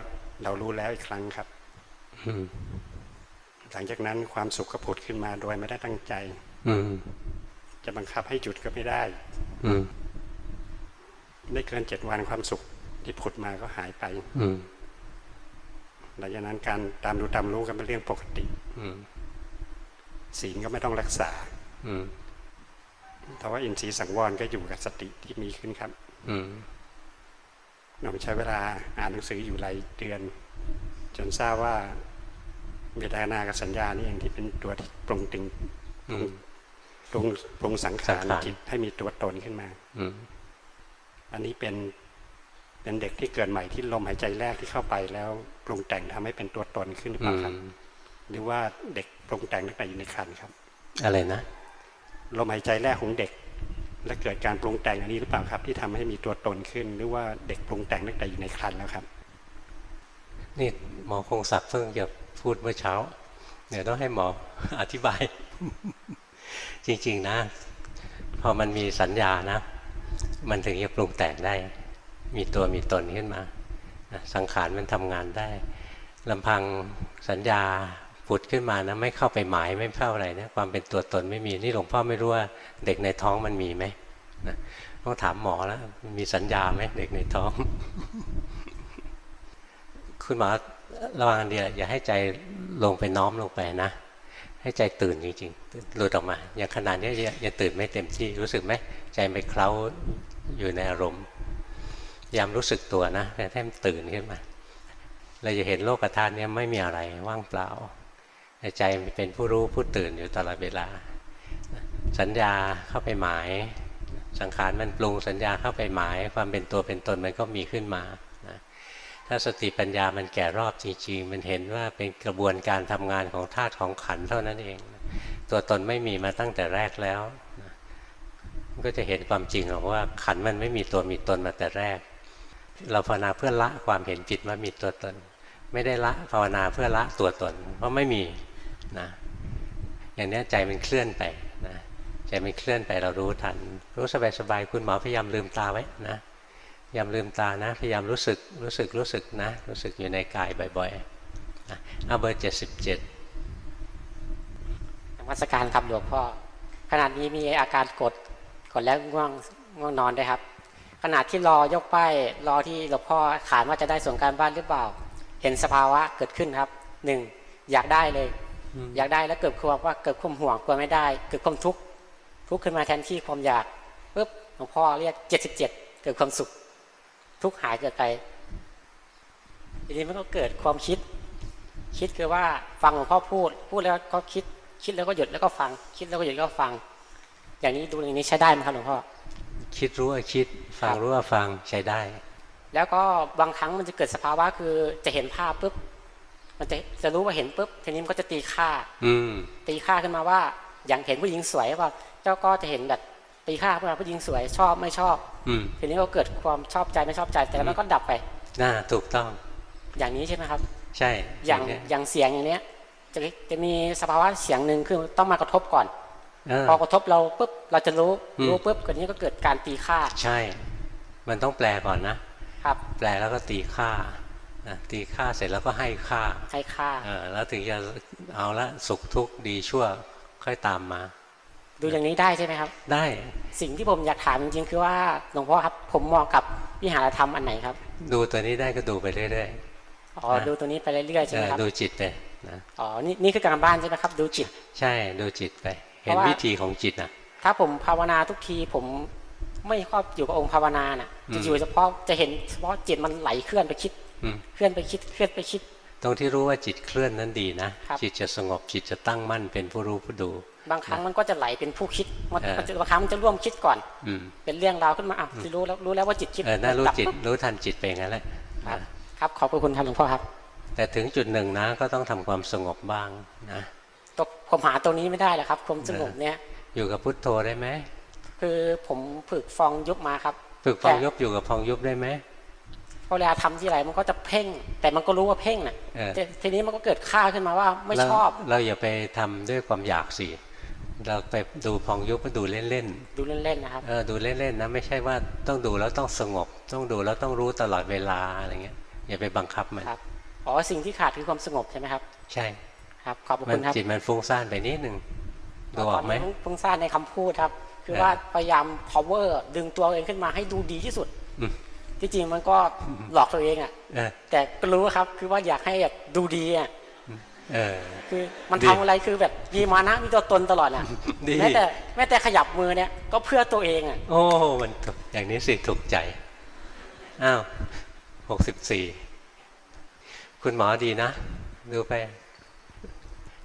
เรารู้แล้วอีกครั้งครับอืมหลังจากนั้นความสุขก็ผุดขึ้นมาโดยไม่ได้ตั้งใจอืมจะบังคับให้หยุดก็ไม่ได้อืมไม่เกินเจ็ดวันความสุขที่ผุดมาก็หายไปอืมหลังจากนั้นการตามดูตามรู้ก็เป็นเรื่องปกติอืมศีลก็ไม่ต้องรักษาอืมเพราะว่าอินทรีย์สังวรก็อยู่กับสติที่มีขึ้นครับ อื มผมใช้เวลาอ่านหนังสืออยู่หลายเดือน จนทราบว่าเวทนากับสัญญานี่เองที่เป็นตัวที่ปรุงติงปรุงปรุงปรุงสังขารสังขารจิตให้มีตัวตนขึ้นมาอืมอันนี้เป็นเป็นเด็กที่เกิดใหม่ที่ลมหายใจแรกที่เข้าไปแล้วปรุงแต่งทำให้เป็นตัวตนขึ้นหรือเปล่าครับอืมหรือว่าเด็กปรุงแต่งตั้งแต่อยู่ในครรภ์ครับ อะไรนะลมหายใจแรกของเด็ก และเกิดการปรุงแต่งอันนี้หรือเปล่าครับ ที่ทำให้มีตัวตนขึ้น หรือว่าเด็กปรุงแต่งตั้งแต่อยู่ในครรภ์แล้วครับ นี่หมอคงศักดิ์เพิ่งจะพูดเมื่อเช้า เดี๋ยวต้องให้หมออธิบาย จริง ๆ นะ พอมันมีสัญญานะ มันถึงจะปรุงแต่งได้ มีตัวมีตนขึ้นมา สังขารมันทำงานได้ลำพังสัญญา ผุดขึ้นมานะไม่เข้าไปหมายไม่เข้าอะไรนะความเป็นตัวตนไม่มีนี่หลวงพ่อไม่รู้ว่าเด็กในท้องมันมีไหมนะต้องถามหมอแล้วมีสัญญาไหมเด็กในท้อง คุณหมอระวังเดียวอย่าให้ใจลงไปน้อมลงไปนะ ให้ใจตื่นจริงๆหลุดออกมา อย่างขนาดนี้ยังตื่นไม่เต็มที่รู้สึกไหมใจไปเคล้าอยู่ในอารมณ์ยามรู้สึกตัวนะแต่ให้ตื่นขึ้นมา เราจะเห็นโลกธาตุเนี้ไม่มีอะไรว่างเปล่า ใจเป็นผู้รู้ผู้ตื่นอยู่ตลอดเวลา สัญญาเข้าไปหมาย สังขารมันปรุงสัญญาเข้าไปหมาย ความเป็นตัวเป็นตนมันก็มีขึ้นมาถ้าสติปัญญามันแก่รอบจริงๆ มันเห็นว่าเป็นกระบวนการทำงานของธาตุของขันเท่านั้นเอง ตัวตนไม่มีมาตั้งแต่แรกแล้ว มันก็จะเห็นความจริงหรอกว่าขันมันไม่มีตัวมีตนมาแต่แรก เราภาวนาเพื่อละความเห็นผิดว่ามีตัวตน ไม่ได้ละภาวนาเพื่อละตัวตน เพราะไม่มี นะอย่างนี้ใจมันเคลื่อนไปนะใจมันเคลื่อนไปเรารู้ทัน รู้สบายๆคุณหมอพยายามลืมตาไว้นะพยายามลืมตานะ พยายามรู้สึกรู้สึกรู้สึกนะ รู้สึกอยู่ในกายบ่อยๆนะเอาเบอร์เจ็ดสิบเจ็ดนมัสการครับหลวงพ่อขนาดนี้มีอาการกดกดแล้วง่วงง่วงนอนด้วยครับขนาดที่รอยกป้ายรอที่หลวงพ่อขานว่าจะได้ส่งการบ้านหรือเปล่า เห็นสภาวะเกิดขึ้นครับหนึ่งอยากได้เลย อยากได้แล้วเกิดความว่าเกิดความห่วงกลัวไม่ได้ เกิดความทุกข์ทุกข์ขึ้นมาแทนที่ความอยากปุ๊บหลวงพ่อเรียกเจ็ดสิบเจ็ดเกิดความสุข ทุกข์หายเกิดไปทีนี้มันก็เกิดความคิด คิดคือว่าฟังหลวงพ่อพูด พูดแล้วก็คิดคิดแล้วก็หยุดแล้วก็ฟัง คิดแล้วก็หยุดแล้วก็ฟัง อย่างนี้ดูอย่างนี้ใช้ได้ไหมครับหลวงพ่อคิดรู้ว่าคิดฟังรู้ว่าฟังใช้ได้ แล้วก็บางครั้งมันจะเกิดสภาวะคือจะเห็นภาพปุ๊บ มันจะจะรู้ว่าเห็นปุ๊บทีนี้มันก็จะตีค่า อืมตีค่าขึ้นมาว่า อย่างเห็นผู้หญิงสวยก็เจ้าก็จะเห็นแบบตีค่าขึ้นมาผู้หญิงสวยชอบไม่ชอบอืมทีนี้ก็เกิดความชอบใจไม่ชอบใจแต่แล้วมันก็ดับไปน่าถูกต้อง อย่างนี้ใช่ไหมครับ ใช่ อย่างนี้อย่างเสียงอย่างเนี้ย จะจะมีสภาวะเสียงหนึ่งคือต้องมากระทบก่อนเออพอกระทบเราปุ๊บเราจะรู้อืมรู้ปุ๊บก็นี้ก็เกิดการตีค่า ใช่ มันต้องแปลก่อนนะครับ แปลแล้วก็ตีค่า นะตีค่าเสร็จแล้วก็ให้ค่าให้ค่าเออแล้วถึงจะเอาละสุขทุกข์ดีชั่วค่อยตามมา ดูอย่างนี้ได้ใช่ไหมครับ ได้สิ่งที่ผมอยากถามจริงๆคือว่าหลวงพ่อครับ ผมเหมาะกับวิหารธรรมอันไหนครับ ดูตัวนี้ได้ก็ดูไปเรื่อยอ๋อนะดูตัวนี้ไปเรื่อยๆๆใช่ไหมครับเออดูจิตไปนะอ๋อนี่นี่คือการบ้านใช่ไหมครับ ดูจิต ใช่ดูจิตไป เห็นเพราะว่าวิธีของจิตนะถ้าผมภาวนาทุกทีผมไม่ชอบอยู่กับองค์ภาวนาน่ะอืมจะอยู่เฉพาะจะเห็นเฉพาะจิตมันไหลเคลื่อนไปคิดอืม เคลื่อนไปคิดเคลื่อนไปคิด ตรงที่รู้ว่าจิตเคลื่อนนั้นดีนะครับจิตจะสงบจิตจะตั้งมั่นเป็นผู้รู้ผู้ดู บางครั้งมันก็จะไหลเป็นผู้คิดมันเออมันจะบางครั้งมันจะร่วมคิดก่อนอืมเป็นเรื่องราวขึ้นมาอะที่รู้แล้วรู้แล้วว่าจิตคิดเออน่ารู้ดับจิตปุ๊บรู้ทันจิตไปงั้นแหละครับนะครับขอบพระคุณท่านหลวงพ่อครับ แต่ถึงจุดหนึ่งนะก็ต้องทำความสงบบ้างนะตกผมหาตรงนี้ไม่ได้แหละครับความสงบเนี่ย อยู่กับพุทโธได้ไหมคือผมฝึกฟองยุบมาครับฝึกฟองแต่ยุบอยู่กับฟองยุบได้ไหม พอเวลาทำที่ไรมันก็จะเพ่ง แต่มันก็รู้ว่าเพ่งน่ะเออแต่ทีนี้มันก็เกิดค่าขึ้นมาว่าไม่ชอบ เราเราอย่าไปทำด้วยความอยากสิเราไปดูพองยุบก็ดูเล่นดูเล่นๆนะครับๆเออ ดูเล่นๆนะไม่ใช่ว่าต้องดูแล้วต้องสงบ ต้องดูแล้วต้องรู้ตลอดเวลาอะไรเงี้ย อย่าไปบังคับมันครับอ๋อสิ่งที่ขาดคือความสงบใช่ไหมครับ ใช่ ครับขอบพระมัคุณครับจิตมันฟุ้งซ่านไปนิดหนึ่งดูออกไหมตนนี้ฟุ้งซ่านในคำพูดครับ คือเออว่าพยายาม power ดึงตัวเองขึ้นมาให้ดูดีที่สุดอืม ที่จริงมันก็หลอกตัวเองอะเออแต่ก็รู้ครับคือว่าอยากให้แบบดูดีอะเออคือมันดีทำอะไรคือแบบมีมานะมีตัวตนตลอดอะดีแม้แต่แม้แต่ขยับมือเนี่ยก็เพื่อตัวเองอะโอ้มันถูกอย่างนี้สิถูกใจอ้าวหกสิบสี่คุณหมอดีนะ ดูไป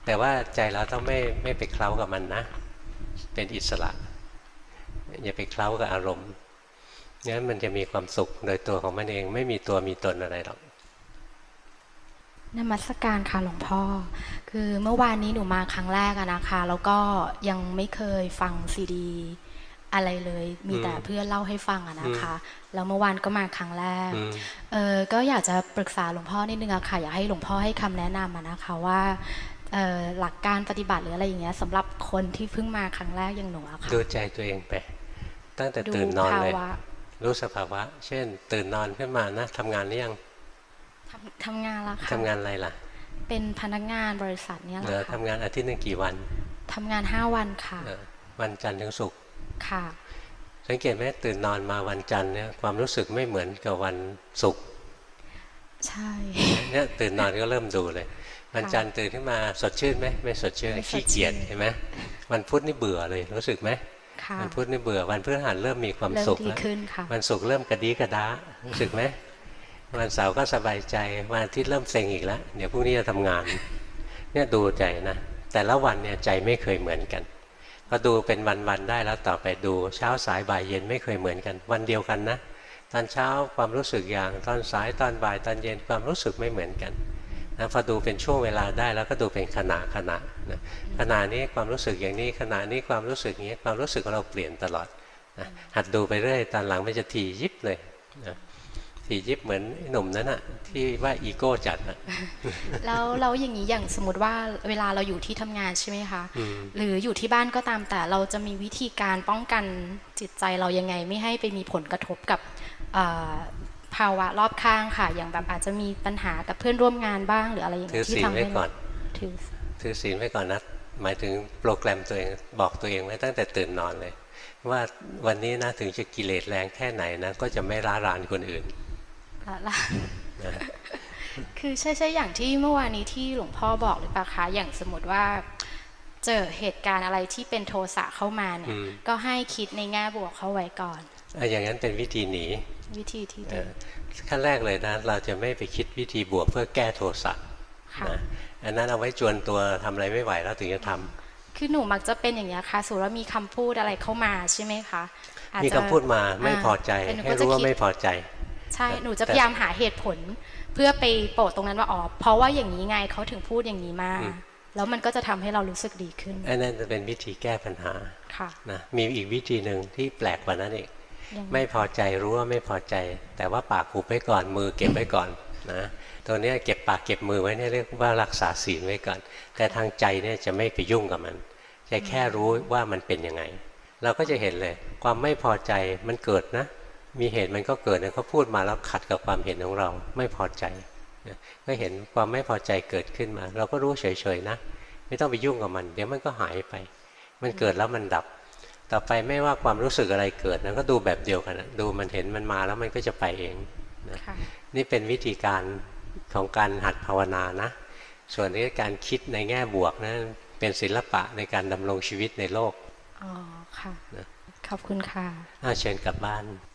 แต่ว่าใจเราต้องไม่ไม่ไปเคล้ากับมันนะ เป็นอิสระ อย่าไปเคล้ากับอารมณ์ งั้นมันจะมีความสุขโดยตัวของมันเองไม่มีตัวมีตนอะไรหรอกนมัสการค่ะหลวงพ่อ คือเมื่อวานนี้หนูมาครั้งแรกอะนะคะ แล้วก็ยังไม่เคยฟังซีดี อะไรเลย มีแต่อืมเพื่อนเล่าให้ฟังอะนะคะ แล้วเมื่อวานก็มาครั้งแรกอืมเออก็อยากจะปรึกษาหลวงพ่อนิดนึงอะค่ะ อยากให้หลวงพ่อให้คำแนะนำอะนะคะว่าเอ่อหลักการปฏิบัติหรืออะไรอย่างเงี้ยสำหรับคนที่เพิ่งมาครั้งแรกอย่างหนูอะค่ะดูใจตัวเองไป ตั้งแต่ดูตื่นนอนเลยภาวะ รู้สภาวะ เช่น ตื่นนอนขึ้นมานะทำงานหรือยังทำทำงานแล้วค่ะทำงานอะไรล่ะ เป็นพนักงานบริษัทเนี้ยแหเหลือละค่ะทำงานอาทิตย์หนึงกี่วันทำงานห้าวันค่ะเออวันจันทร์ถึงศุกร์ค่ะ สังเกตไหมตื่นนอนมาวันจันทร์เนี่ยความรู้สึกไม่เหมือนกับวันศุกร์ใช่เนี่ยตื่นนอนก็เริ่มดูเลยวันจันทร์ตื่นขึ้นมาสดชื่นไหมไม่สดชื่นไม่สดชื่นขี้เกียจเห็นไหมวันพุธนี่เบื่อเลยรู้สึกไหมค่ะ วันพุธนี่เบื่อวันพฤหัสเริ่มมีความเริ่มสุขดีแล้วขึ้นค่ะวันศุกร์เริ่มกระดีกระดารู้สึกไหมวันเสาร์ก็สบายใจวันอาทิตย์เริ่มเซ็งอีกแล้วเดี๋ยวพรุ่งนี้จะทำงานเนี่ยดูใจนะ แต่ละวันเนี่ยใจไม่เคยเหมือนกันพอดูเป็นวันๆได้แล้วต่อไปดูเช้าสายบ่ายเย็นไม่เคยเหมือนกัน วันเดียวกันนะตอนเช้าความรู้สึกอย่างตอนสายตอนบ่ายตอนเย็นความรู้สึกไม่เหมือนกัน นะพอดูเป็นช่วงเวลาได้แล้วก็ดูเป็นขณะขณะนะขณะนี้ความรู้สึกอย่างนี้ขณะนี้ความรู้สึกอย่างนี้ความรู้สึกของเราเปลี่ยนตลอดนะหัดดูไปเรื่อยตอนหลังมันจะทียิบเลยนะทีผียิบเหมือนไอ้หนุ่มนั้นอะที่ว่าอีโก้จัดอะแล้วเราอย่างนี้อย่างสมมติว่าเวลาเราอยู่ที่ทำงานใช่ไหมคะอืมหรืออยู่ที่บ้านก็ตามแต่เราจะมีวิธีการป้องกันจิตใจเรายังไง ไม่ให้ไปมีผลกระทบกับเอ่อ ภาวะรอบข้างค่ะ อย่างแบบอาจจะมีปัญหากับเพื่อนร่วมงานบ้างหรืออะไรอย่างถืเงี้อยที่ศีลทำไว้ให้ก่อนถือถือศีลไว้ก่อนนะหมายถึงโปรแกรมตัวเองบอกตัวเองไว้ตั้งแต่ตื่นนอนเลย ว่าวันนี้นะถึงจะกิเลสแรงแค่ไหนนะก็จะไม่ร้ารานคนอื่นละละนะคือใช่ใช่อย่างที่เมื่อวานนี้ที่หลวงพ่อบอกหรือเปล่าคะอย่างสมมติว่าเจอเหตุการณ์อะไรที่เป็นโทสะเข้ามาเนี่อืยมก็ให้คิดในแง่บวกเข้าไว้ก่อนอะอย่างนั้นเป็นวิธีหนี วิธีที่เอดีอขั้นแรกเลยนะ เราจะไม่ไปคิดวิธีบวกเพื่อแก้โทสะค่ะนะอันนั้นเอาไว้จวนตัวทำอะไรไม่ไหวแล้วถึงจะทำคือหนูมักจะเป็นอย่างนี้ยค่ะสมมติว่ามีคำพูดอะไรเข้ามาใช่ไหมคะอาจมีจะคำพูดมาไม่พอใจแต่หนูให้ก็จะรู้ว่าคิดไม่พอใจ ใช่หนูจะแต่พยายามหาเหตุผล เพื่อไปโปะตรงนั้นว่าอ๋อเพราะว่าอย่างนี้ไงเขาถึงพูดอย่างนี้มาอืมแล้วมันก็จะทำให้เรารู้สึกดีขึ้นอันนั้นจะเป็นวิธีแก้ปัญหาค่ะนะมีอีกวิธีหนึ่งที่แปลกกว่านั้นอีกยัง ไงไม่พอใจรู้ว่าไม่พอใจ แต่ว่าปากหุบไว้ก่อนมือเก็บไว้ก่อนนะตัวนี้เก็บปากเก็บมือไว้เนี่ยเรียกว่ารักษาศีลไว้ก่อน แต่ทางใจเนี่ยจะไม่ไปยุ่งกับมัน จะแค่รู้ว่ามันเป็นยังไง เราก็จะเห็นเลย ความไม่พอใจมันเกิดนะ มีเหตุมันก็เกิดนะเขาพูดมาแล้วขัดกับความเห็นของเราไม่พอใจก็เห็นความไม่พอใจเกิดขึ้นมา เราก็รู้เฉยๆนะ ไม่ต้องไปยุ่งกับมัน เดี๋ยวมันก็หายไป มันเกิดแล้วมันดับ ต่อไปไม่ว่าความรู้สึกอะไรเกิดนะก็ดูแบบเดียวกันนะดูมันเห็นมันมาแล้วมันก็จะไปเองนะค่ะนี่เป็นวิธีการของการหัดภาวนานะ ส่วนนี้การคิดในแง่บวกนะเป็นศิลปะในการดำรงชีวิตในโลกอ๋อค่ะนะขอบคุณค่ะอาเชิญกลับบ้านค